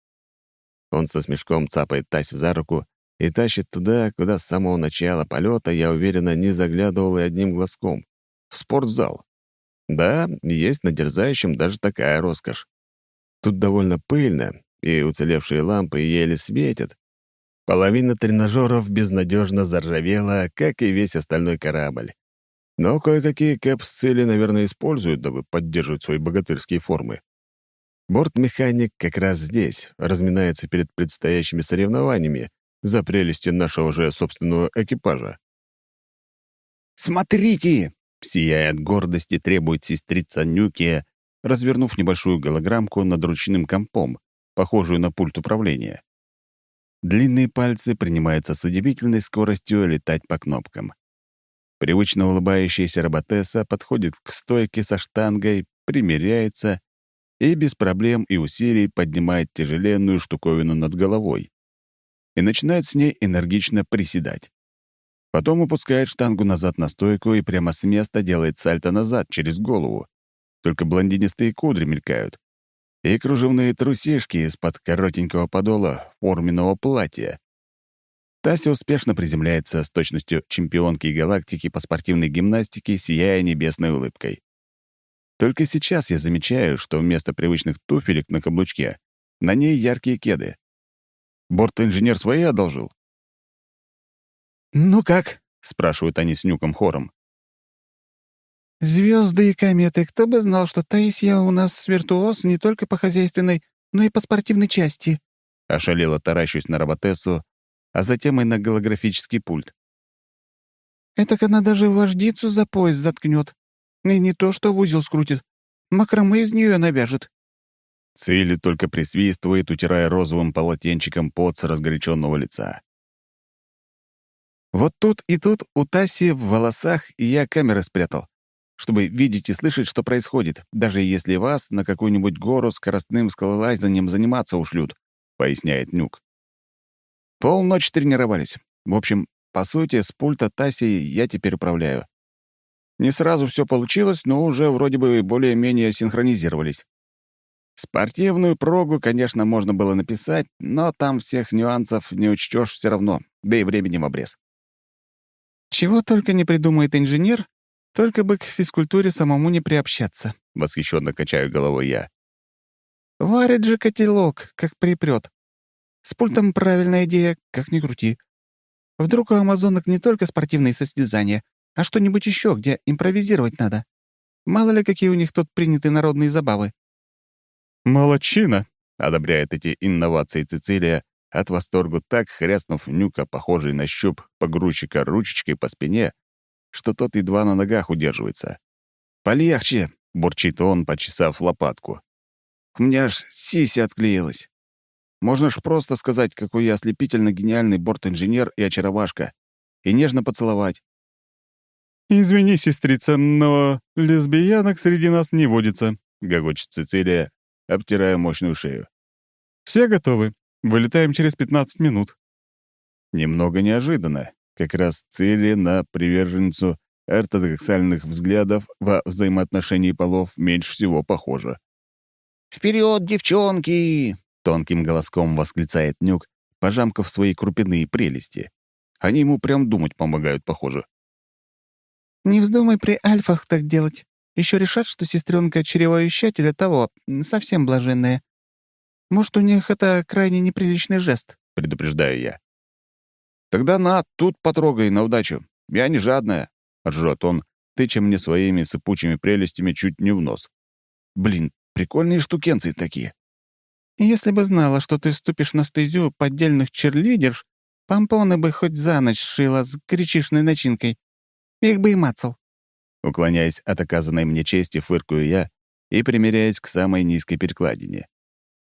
Он со смешком цапает Тась за руку и тащит туда, куда с самого начала полета, я уверенно, не заглядывал и одним глазком. В спортзал. Да, есть на дерзающем даже такая роскошь. Тут довольно пыльно, и уцелевшие лампы еле светят. Половина тренажеров безнадежно заржавела, как и весь остальной корабль. Но кое-какие кэпс-цели, наверное, используют, дабы поддерживать свои богатырские формы. Бортмеханик как раз здесь, разминается перед предстоящими соревнованиями за прелести нашего же собственного экипажа. «Смотрите!» — сияя от гордости, требует сестрица Нюкия, развернув небольшую голограммку над ручным компом, похожую на пульт управления. Длинные пальцы принимаются с удивительной скоростью летать по кнопкам. Привычно улыбающаяся роботесса подходит к стойке со штангой, примеряется и без проблем и усилий поднимает тяжеленную штуковину над головой и начинает с ней энергично приседать. Потом упускает штангу назад на стойку и прямо с места делает сальто назад через голову. Только блондинистые кудри мелькают. И кружевные трусишки из-под коротенького подола форменного платья. Тася успешно приземляется с точностью чемпионки галактики по спортивной гимнастике, сияя небесной улыбкой. Только сейчас я замечаю, что вместо привычных туфелек на каблучке на ней яркие кеды. Борт-инженер свои одолжил? «Ну как?» — спрашивают они с Нюком хором. Звезды и кометы. Кто бы знал, что Таисия у нас виртуоз не только по хозяйственной, но и по спортивной части». Ошалело таращусь на роботессу, а затем и на голографический пульт. «Этак она даже вождицу за пояс заткнет. И не то, что в узел скрутит. Макраме из нее навяжет». Цили только присвистывает, утирая розовым полотенчиком пот с разгоряченного лица. Вот тут и тут у Таси в волосах я камеры спрятал чтобы видеть и слышать, что происходит, даже если вас на какую-нибудь гору скоростным скалолазанием заниматься ушлют», — поясняет Нюк. Полночь тренировались. В общем, по сути, с пульта Таси я теперь управляю. Не сразу все получилось, но уже вроде бы более-менее синхронизировались. Спортивную прогу, конечно, можно было написать, но там всех нюансов не учтешь все равно, да и времени в обрез. «Чего только не придумает инженер, только бы к физкультуре самому не приобщаться. Восхищенно качаю головой я. Варит же котелок, как припрет. С пультом правильная идея, как ни крути. Вдруг у амазонок не только спортивные состязания, а что-нибудь еще, где импровизировать надо. Мало ли, какие у них тут приняты народные забавы. «Молодчина!» — одобряет эти инновации Цицилия, от восторгу так хряснув нюка, похожий на щуп погрузчика ручечкой по спине, что тот едва на ногах удерживается. «Полегче!» — бурчит он, почесав лопатку. «У меня аж сися отклеилась. Можно ж просто сказать, какой я ослепительно гениальный борт-инженер и очаровашка, и нежно поцеловать». «Извини, сестрица, но лесбиянок среди нас не водится», — гогочет Цицилия, обтирая мощную шею. «Все готовы. Вылетаем через 15 минут». Немного неожиданно, как раз цели на приверженцу ортодоксальных взглядов во взаимоотношении полов меньше всего похоже. «Вперед, девчонки!» — тонким голоском восклицает Нюк, пожамкав свои крупяные прелести. Они ему прям думать помогают, похоже. «Не вздумай при альфах так делать. Еще решат, что сестренка чревовещателя того, совсем блаженная. Может, у них это крайне неприличный жест», — предупреждаю я. «Тогда на, тут потрогай на удачу. Я не жадная», — ржет он, тыча мне своими сыпучими прелестями чуть не в нос. «Блин, прикольные штукенцы такие». «Если бы знала, что ты ступишь на стезю поддельных черлидерш, помпоны бы хоть за ночь шила с гречишной начинкой. Их бы и мацал». Уклоняясь от оказанной мне чести, фыркую я и примеряясь к самой низкой перекладине.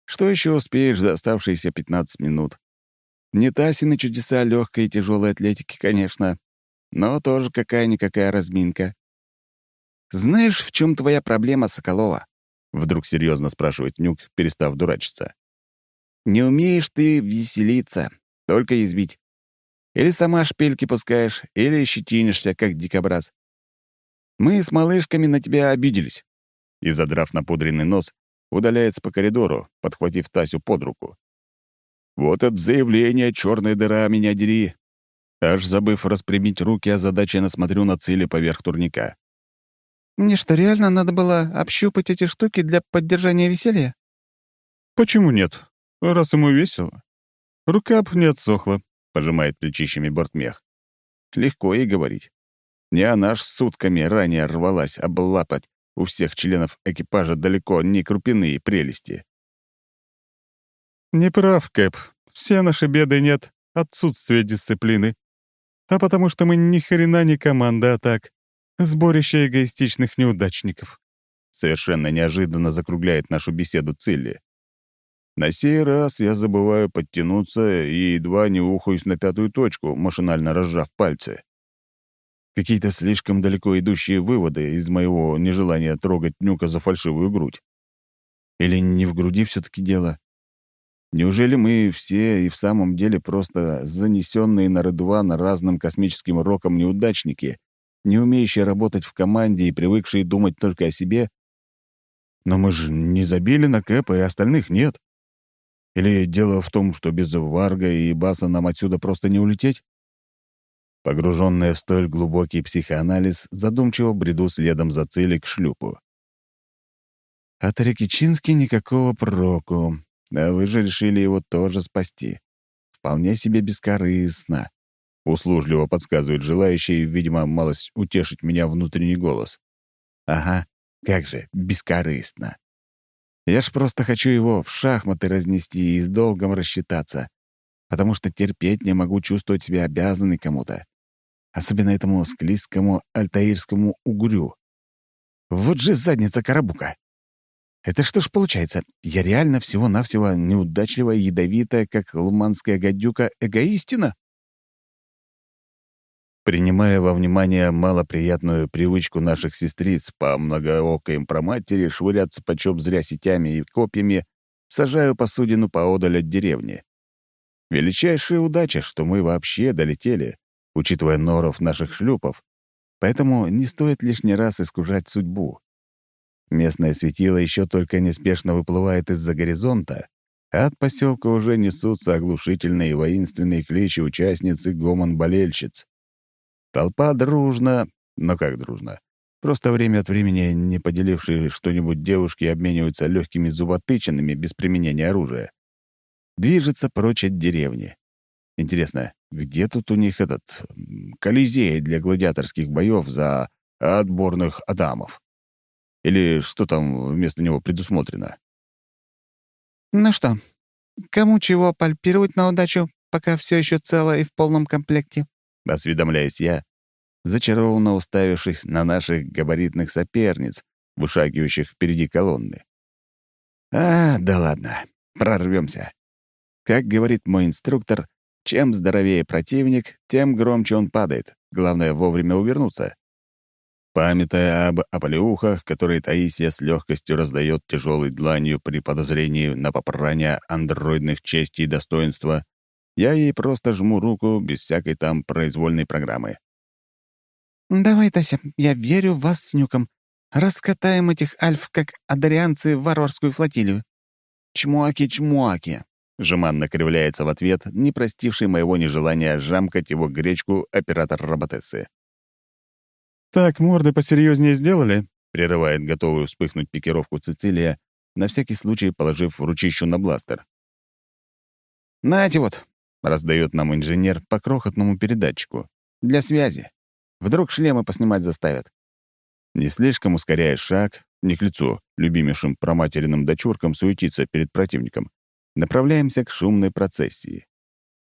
Что еще успеешь за оставшиеся 15 минут? Не Тасины чудеса легкой и тяжелой атлетики, конечно, но тоже какая-никакая разминка. «Знаешь, в чем твоя проблема, Соколова?» — вдруг серьезно спрашивает Нюк, перестав дурачиться. «Не умеешь ты веселиться, только избить. Или сама шпильки пускаешь, или щетинишься, как дикобраз. Мы с малышками на тебя обиделись». И, задрав напудренный нос, удаляется по коридору, подхватив Тасю под руку. Вот это заявление, черная дыра, меня дери. Аж забыв распрямить руки, озадаченно смотрю на цели поверх турника. «Мне что, реально надо было общупать эти штуки для поддержания веселья?» «Почему нет? Раз ему весело. Рука б не отсохла», — пожимает плечищами бортмех. Легко ей говорить. Не она ж сутками ранее рвалась облапать у всех членов экипажа далеко не крупяные прелести. «Не прав, Кэп. Все наши беды нет отсутствия дисциплины. А потому что мы ни хрена не команда, а так, сборище эгоистичных неудачников». Совершенно неожиданно закругляет нашу беседу Цилли. На сей раз я забываю подтянуться и едва не ухаюсь на пятую точку, машинально разжав пальцы. Какие-то слишком далеко идущие выводы из моего нежелания трогать Нюка за фальшивую грудь. Или не в груди все таки дело? Неужели мы все и в самом деле просто занесенные на Редуан разным космическим роком неудачники, не умеющие работать в команде и привыкшие думать только о себе? Но мы же не забили на Кэпа, и остальных нет. Или дело в том, что без Варга и Баса нам отсюда просто не улететь? Погруженная в столь глубокий психоанализ, задумчиво бреду следом за цели к шлюпу. От Рикичински никакого проку, а вы же решили его тоже спасти. Вполне себе бескорыстно. Услужливо подсказывает желающий, видимо, малость утешить меня внутренний голос. Ага, как же, бескорыстно. Я ж просто хочу его в шахматы разнести и с долгом рассчитаться, потому что терпеть не могу чувствовать себя обязанной кому-то. Особенно этому склизкому альтаирскому угрю. Вот же задница карабука. Это что ж получается, я реально всего-навсего неудачливая, ядовитая, как луманская гадюка, эгоистина? Принимая во внимание малоприятную привычку наших сестриц по многоокой проматери швыряться почем зря сетями и копьями, сажаю посудину поодаль от деревни. Величайшая удача, что мы вообще долетели, учитывая норов наших шлюпов, поэтому не стоит лишний раз искушать судьбу. Местное светило еще только неспешно выплывает из-за горизонта, а от поселка уже несутся оглушительные воинственные кличи участниц и гомон болельщиц. Толпа дружно, но как дружно? Просто время от времени, не поделившие что-нибудь девушки, обмениваются легкими зуботычинами без применения оружия. Движется прочь от деревни. Интересно, где тут у них этот колизей для гладиаторских боев за отборных адамов? Или что там вместо него предусмотрено? «Ну что, кому чего пальпировать на удачу, пока все еще цело и в полном комплекте?» — осведомляюсь я, зачарованно уставившись на наших габаритных соперниц, вышагивающих впереди колонны. «А, да ладно, прорвемся. Как говорит мой инструктор, чем здоровее противник, тем громче он падает. Главное — вовремя увернуться. Памятая об ополеухах, которые Таисия с легкостью раздает тяжелой дланью при подозрении на попрание андроидных чести и достоинства, я ей просто жму руку без всякой там произвольной программы. «Давай, Тася, я верю в вас с Нюком. Раскатаем этих альф, как адарианцы в варварскую флотилию». «Чмуаки-чмуаки», — жеманно кривляется в ответ, не простивший моего нежелания жамкать его гречку оператор роботессы. «Так, морды посерьезнее сделали?» — прерывает готовую вспыхнуть пикировку Цицилия, на всякий случай положив ручищу на бластер. «Нате вот», — раздает нам инженер по крохотному передатчику. «Для связи. Вдруг шлемы поснимать заставят». Не слишком ускоряя шаг, не к лицу, любимейшим проматеренным дочуркам суетиться перед противником, направляемся к шумной процессии.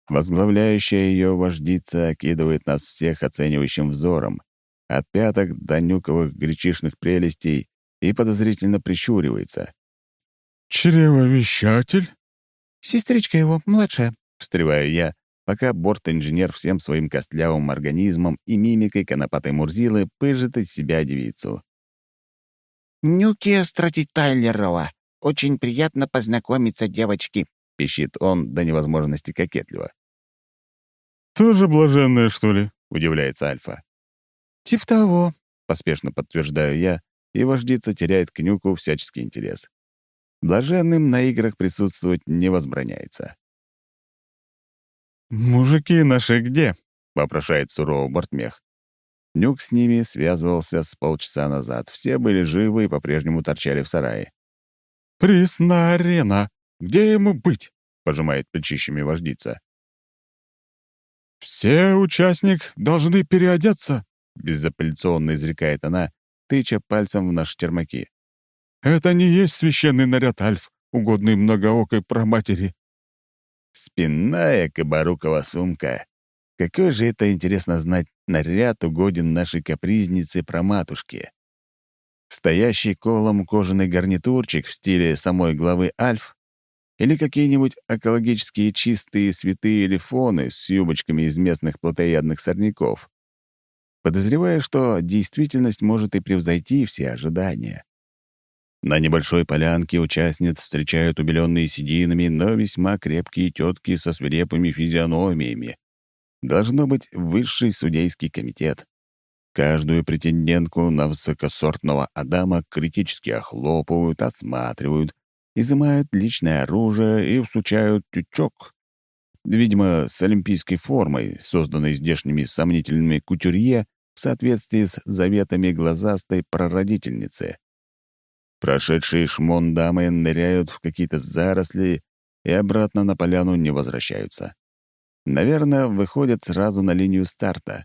Возглавляющая ее вождица окидывает нас всех оценивающим взором, от пяток до нюковых гречишных прелестей и подозрительно прищуривается. «Чревовещатель?» «Сестричка его, младшая», встреваю я, пока борт-инженер всем своим костлявым организмом и мимикой конопатой Мурзилы пыжит из себя девицу. «Нюки Стратитайлерова. Очень приятно познакомиться, девочки», — пищит он до невозможности кокетливо. «Тоже блаженная, что ли?» — удивляется Альфа. «Тип того», — поспешно подтверждаю я, и вождица теряет к Нюку всяческий интерес. Блаженным на играх присутствовать не возбраняется. «Мужики наши где?» — вопрошает сурово Бортмех. Нюк с ними связывался с полчаса назад. Все были живы и по-прежнему торчали в сарае. «Пресна арена! Где ему быть?» — пожимает плечищами вождица. «Все участник должны переодеться», — безапелляционно изрекает она, тыча пальцем в наши термаки. «Это не есть священный наряд Альф, угодный многоокой проматери. Спинная кабарукова сумка. Какой же это, интересно знать, наряд угоден нашей капризнице про матушки. Стоящий колом кожаный гарнитурчик в стиле самой главы Альф или какие-нибудь экологические чистые святые лифоны с юбочками из местных плотоядных сорняков. Подозревая, что действительность может и превзойти все ожидания. На небольшой полянке участниц встречают убеленные сединами, но весьма крепкие тетки со свирепыми физиономиями. Должно быть высший судейский комитет. Каждую претендентку на высокосортного Адама критически охлопывают, осматривают, изымают личное оружие и всучают тючок. Видимо, с олимпийской формой, созданной здешними сомнительными кутюрье в соответствии с заветами глазастой прародительницы. Прошедшие шмон дамы ныряют в какие-то заросли и обратно на поляну не возвращаются. Наверное, выходят сразу на линию старта.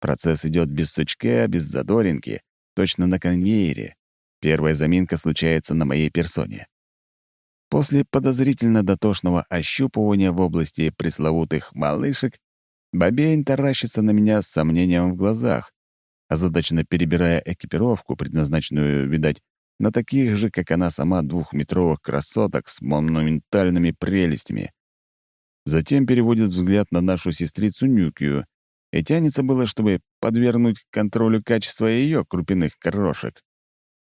Процесс идет без сучка, без задоринки, точно на конвейере. Первая заминка случается на моей персоне. После подозрительно дотошного ощупывания в области пресловутых «малышек» Бобейн таращится на меня с сомнением в глазах, озадаченно перебирая экипировку, предназначенную, видать, на таких же, как она сама, двухметровых красоток с монументальными прелестями. Затем переводит взгляд на нашу сестрицу Нюкию и тянется было, чтобы подвергнуть контролю качества ее крупяных крошек.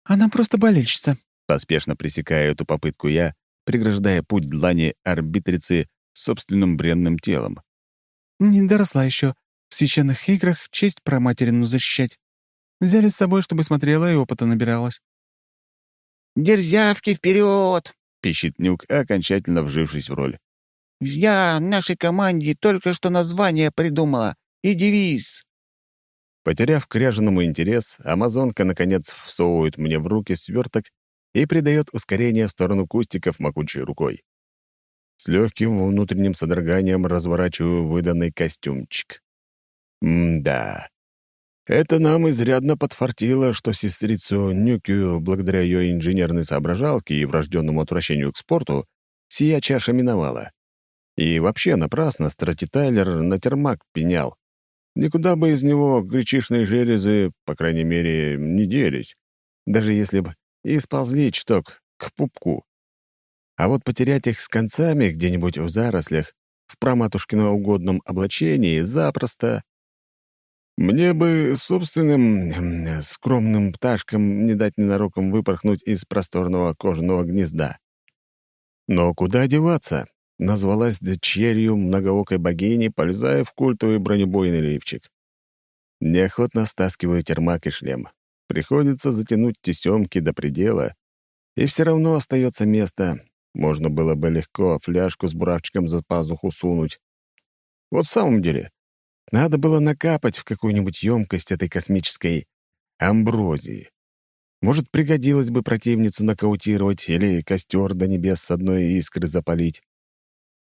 «Она просто болельщица», — поспешно пресекаю эту попытку я, преграждая путь длани арбитрицы собственным бренным телом. «Не доросла еще. В священных играх честь про материну защищать. Взяли с собой, чтобы смотрела и опыта набиралась». «Дерзявки вперед! пищит Нюк, окончательно вжившись в роль. «Я нашей команде только что название придумала и девиз». Потеряв к ряженому интерес, амазонка, наконец, всовывает мне в руки сверток и придает ускорение в сторону кустиков могучей рукой. С легким внутренним содроганием разворачиваю выданный костюмчик. М-да. Это нам изрядно подфартило, что сестрицу Нюкию, благодаря ее инженерной соображалке и врожденному отвращению к спорту, сия чаша миновала. И вообще напрасно Страти Тайлер на термак пенял. Никуда бы из него гречишные железы, по крайней мере, не делись, даже если бы и сползли чуток к пупку. А вот потерять их с концами где-нибудь в зарослях, в праматушкино угодном облачении, запросто. Мне бы собственным скромным пташкам не дать ненароком выпорхнуть из просторного кожаного гнезда. Но куда деваться? Назвалась дочерью многоокой богини, полезая в культовый бронебойный лифчик. Неохотно стаскиваю термак и шлем. Приходится затянуть тесемки до предела, и все равно остается место. Можно было бы легко фляжку с буравчиком за пазуху сунуть. Вот в самом деле, надо было накапать в какую-нибудь емкость этой космической амброзии. Может, пригодилось бы противницу нокаутировать или костер до небес с одной искры запалить.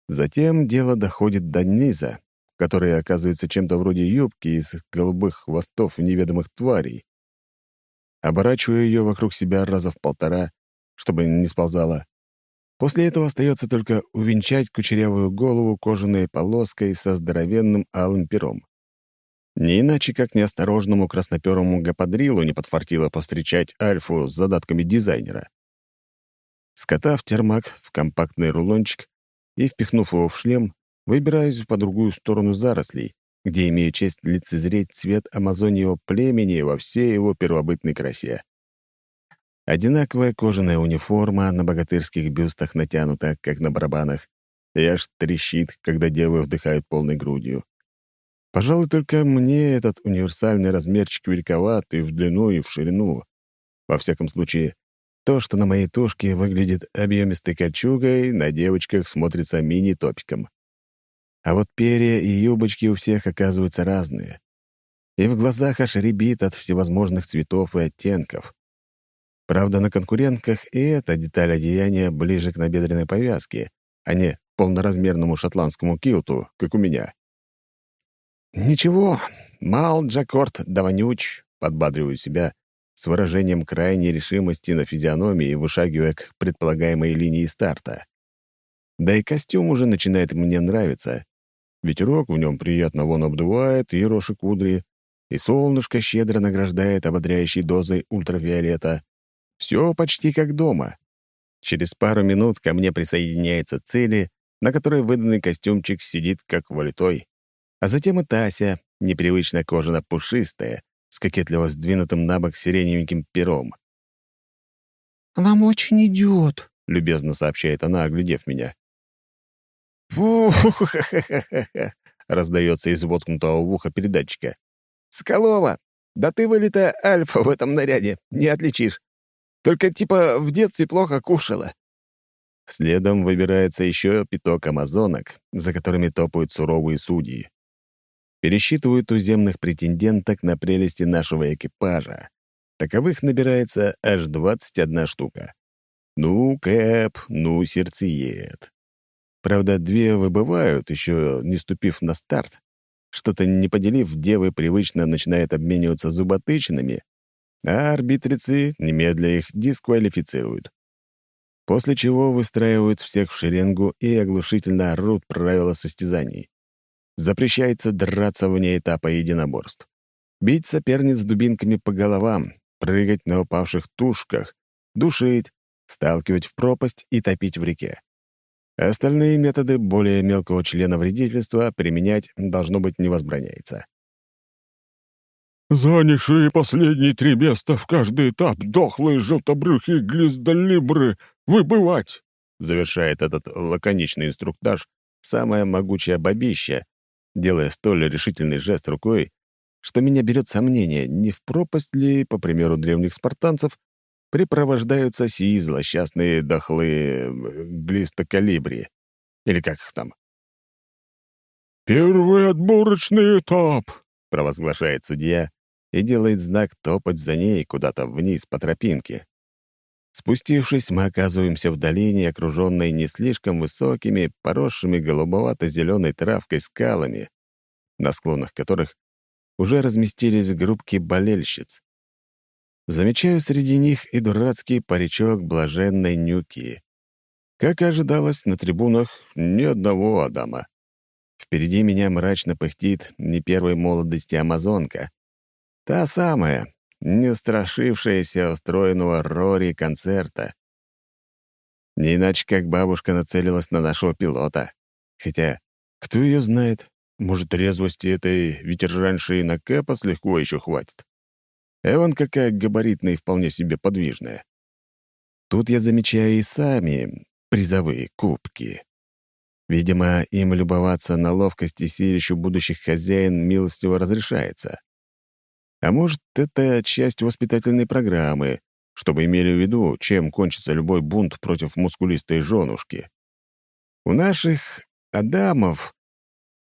Затем дело доходит до низа, который оказывается чем-то вроде юбки из голубых хвостов неведомых тварей оборачиваю ее вокруг себя раза в полтора, чтобы не сползала. После этого остается только увенчать кучерявую голову кожаной полоской со здоровенным алым пером. Не иначе, как неосторожному красноперому гаподрилу не подфартило повстречать Альфу с задатками дизайнера. Скотав термак в компактный рулончик и впихнув его в шлем, выбираюсь по другую сторону зарослей, где имею честь лицезреть цвет амазоньего племени во всей его первобытной красе. Одинаковая кожаная униформа на богатырских бюстах натянута, как на барабанах, и аж трещит, когда девы вдыхают полной грудью. Пожалуй, только мне этот универсальный размерчик великоват и в длину, и в ширину. Во всяком случае, то, что на моей тушке выглядит объемистой кольчугой, на девочках смотрится мини-топиком. А вот перья и юбочки у всех оказываются разные. И в глазах аж рябит от всевозможных цветов и оттенков. Правда, на конкурентках и эта деталь одеяния ближе к набедренной повязке, а не полноразмерному шотландскому килту, как у меня. «Ничего, мал Джакорт да вонюч», — подбадриваю себя с выражением крайней решимости на физиономии, вышагивая к предполагаемой линии старта. Да и костюм уже начинает мне нравиться, Ветерок в нем приятно вон обдувает ероши кудри, и солнышко щедро награждает ободряющей дозой ультрафиолета. Все почти как дома. Через пару минут ко мне присоединяется Цели, на которой выданный костюмчик сидит как валитой. А затем и Тася, непривычно кожано-пушистая, с кокетливо сдвинутым на бок сиреневеньким пером. «Вам очень идет», — любезно сообщает она, оглядев меня. Фу раздается из воткнутого в ухо передатчика. «Скалова, да ты вылитая альфа в этом наряде, не отличишь. Только типа в детстве плохо кушала». Следом выбирается еще пяток амазонок, за которыми топают суровые судьи. Пересчитывают туземных претенденток на прелести нашего экипажа. Таковых набирается аж 21 штука. Ну, Кэп, ну, сердцеед. Правда, две выбывают, еще не ступив на старт. Что-то не поделив, девы привычно начинают обмениваться зуботычинами, а арбитрицы немедля их дисквалифицируют. После чего выстраивают всех в шеренгу и оглушительно орут правила состязаний. Запрещается драться вне этапа единоборств. Бить соперниц дубинками по головам, прыгать на упавших тушках, душить, сталкивать в пропасть и топить в реке. Остальные методы более мелкого члена вредительства применять должно быть не возбраняется. «Занявшие последние три места в каждый этап дохлые желтобрюхие глиздолибры выбывать!» завершает этот лаконичный инструктаж самая могучая бабища, делая столь решительный жест рукой, что меня берет сомнение, не в пропасть ли, по примеру древних спартанцев, припровождаются сии злосчастные дохлые глистокалибри. Или как их там? «Первый отборочный этап», — провозглашает судья и делает знак топать за ней куда-то вниз по тропинке. Спустившись, мы оказываемся в долине, окруженной не слишком высокими, поросшими голубовато-зеленой травкой скалами, на склонах которых уже разместились группки болельщиц. Замечаю среди них и дурацкий паричок блаженной нюки. Как и ожидалось, на трибунах ни одного Адама. Впереди меня мрачно пыхтит не первой молодости амазонка. Та самая, не устрашившаяся устроенного Рори концерта. Не иначе, как бабушка нацелилась на нашего пилота. Хотя, кто ее знает, может, резвости этой ветеранши и на Кэпас легко еще хватит. Эван какая габаритная и вполне себе подвижная. Тут я замечаю и сами призовые кубки. Видимо, им любоваться на ловкость и силищу будущих хозяин милостиво разрешается. А может, это часть воспитательной программы, чтобы имели в виду, чем кончится любой бунт против мускулистой женушки. У наших Адамов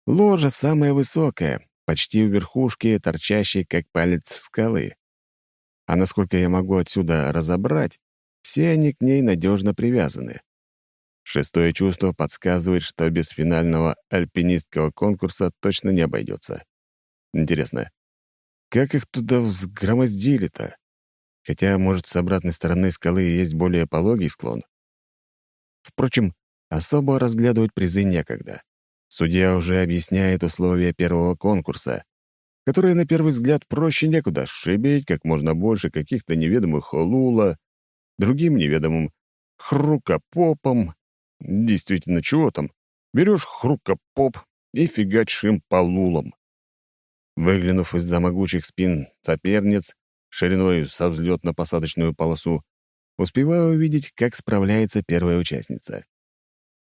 Ложа самая высокая, почти у верхушки, торчащей как палец скалы. А насколько я могу отсюда разобрать, все они к ней надежно привязаны. Шестое чувство подсказывает, что без финального альпинистского конкурса точно не обойдется. Интересно, как их туда взгромоздили-то? Хотя, может, с обратной стороны скалы есть более пологий склон. Впрочем, особо разглядывать призы некогда. Судья уже объясняет условия первого конкурса, которые, на первый взгляд, проще некуда шибить как можно больше каких-то неведомых холула, другим неведомым хрукопопом. Действительно, чего там? Берешь хрукопоп и фигачишь им по лулам. Выглянув из-за могучих спин соперниц, шириной со взлетно-посадочную полосу, успеваю увидеть, как справляется первая участница.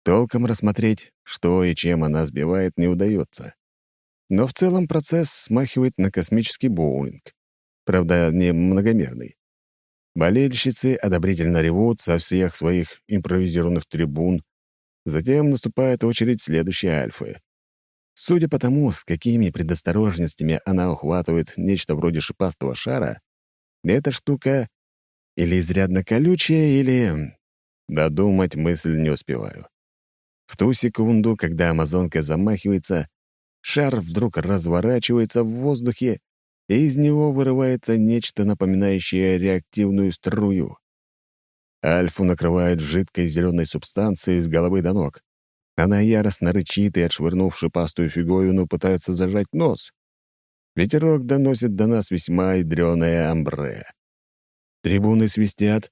Толком рассмотреть, что и чем она сбивает, не удается. Но в целом процесс смахивает на космический боулинг. Правда, не многомерный. Болельщицы одобрительно ревут со всех своих импровизированных трибун. Затем наступает очередь следующей альфы. Судя по тому, с какими предосторожностями она ухватывает нечто вроде шипастого шара, эта штука или изрядно колючая, или... Додумать мысль не успеваю. В ту секунду, когда амазонка замахивается, шар вдруг разворачивается в воздухе, и из него вырывается нечто напоминающее реактивную струю. Альфу накрывает жидкой зеленой субстанцией с головы до ног. Она яростно рычит и, отшвырнув шипастую фиговину, пытается зажать нос. Ветерок доносит до нас весьма ядреное амбре. Трибуны свистят,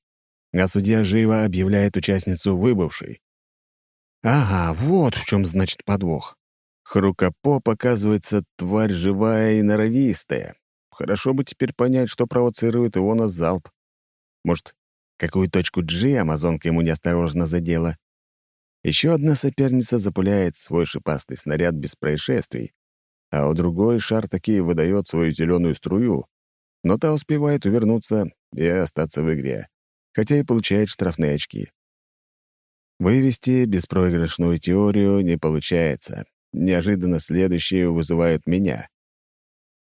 а судья живо объявляет участницу выбывшей. Ага, вот в чем значит подвох. Хрукопо показывается тварь живая и норовистая. Хорошо бы теперь понять, что провоцирует его на залп. Может, какую точку G амазонка ему неосторожно задела. Еще одна соперница запуляет свой шипастый снаряд без происшествий, а у другой шар таки выдает свою зеленую струю, но та успевает увернуться и остаться в игре, хотя и получает штрафные очки. Вывести беспроигрышную теорию не получается. Неожиданно следующие вызывают меня.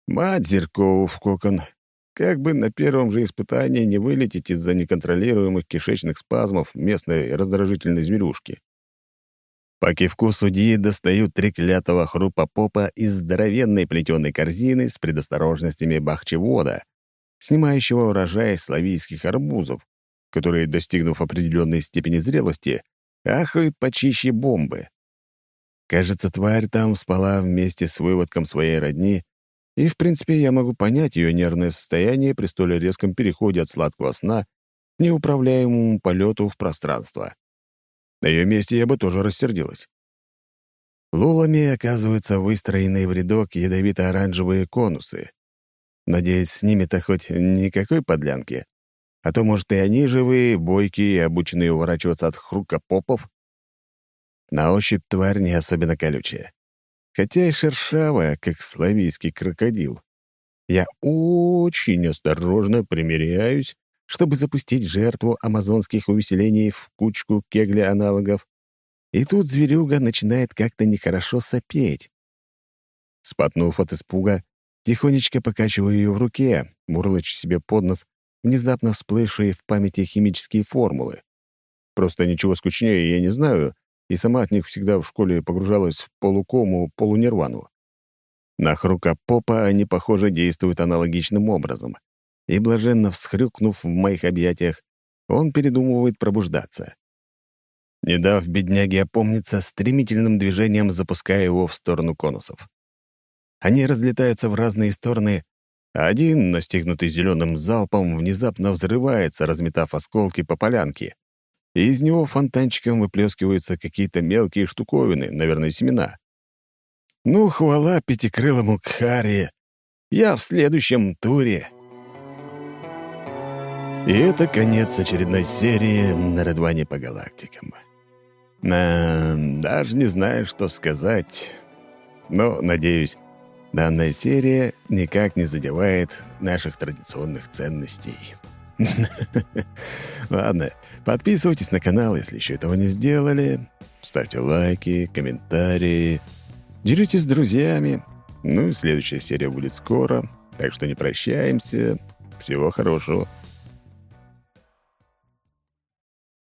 Мать Зеркову в кокон. Как бы на первом же испытании не вылететь из-за неконтролируемых кишечных спазмов местной раздражительной зверюшки. По кивку судьи достают треклятого хрупа попа из здоровенной плетеной корзины с предосторожностями бахчевода, снимающего урожай славийских арбузов, которые, достигнув определенной степени зрелости, ахают почище бомбы. Кажется, тварь там спала вместе с выводком своей родни, и, в принципе, я могу понять ее нервное состояние при столь резком переходе от сладкого сна к неуправляемому полету в пространство. На ее месте я бы тоже рассердилась. Лулами оказываются выстроены в рядок ядовито-оранжевые конусы. Надеюсь, с ними-то хоть никакой подлянки. А то, может, и они живые, бойкие и обученные уворачиваться от хрукопопов. На ощупь тварь не особенно колючая. Хотя и шершавая, как славийский крокодил. Я очень осторожно примеряюсь чтобы запустить жертву амазонских увеселений в кучку кегля-аналогов. И тут зверюга начинает как-то нехорошо сопеть. Спотнув от испуга, тихонечко покачиваю ее в руке, мурлычь себе под нос внезапно всплывшие в памяти химические формулы. Просто ничего скучнее я не знаю, и сама от них всегда в школе погружалась в полукому, полунирвану. На хрукопопа они, похоже, действуют аналогичным образом и, блаженно всхрюкнув в моих объятиях, он передумывает пробуждаться. Не дав бедняге опомниться, стремительным движением запуская его в сторону конусов. Они разлетаются в разные стороны, а один, настигнутый зеленым залпом, внезапно взрывается, разметав осколки по полянке. И из него фонтанчиком выплескиваются какие-то мелкие штуковины, наверное, семена. Ну, хвала пятикрылому Кхари. Я в следующем туре. И это конец очередной серии на Редване по галактикам. А, даже не знаю, что сказать. Но, надеюсь, данная серия никак не задевает наших традиционных ценностей. Ладно, подписывайтесь на канал, если еще этого не сделали. Ставьте лайки, комментарии. Делитесь с друзьями. Ну и следующая серия будет скоро. Так что не прощаемся. Всего хорошего.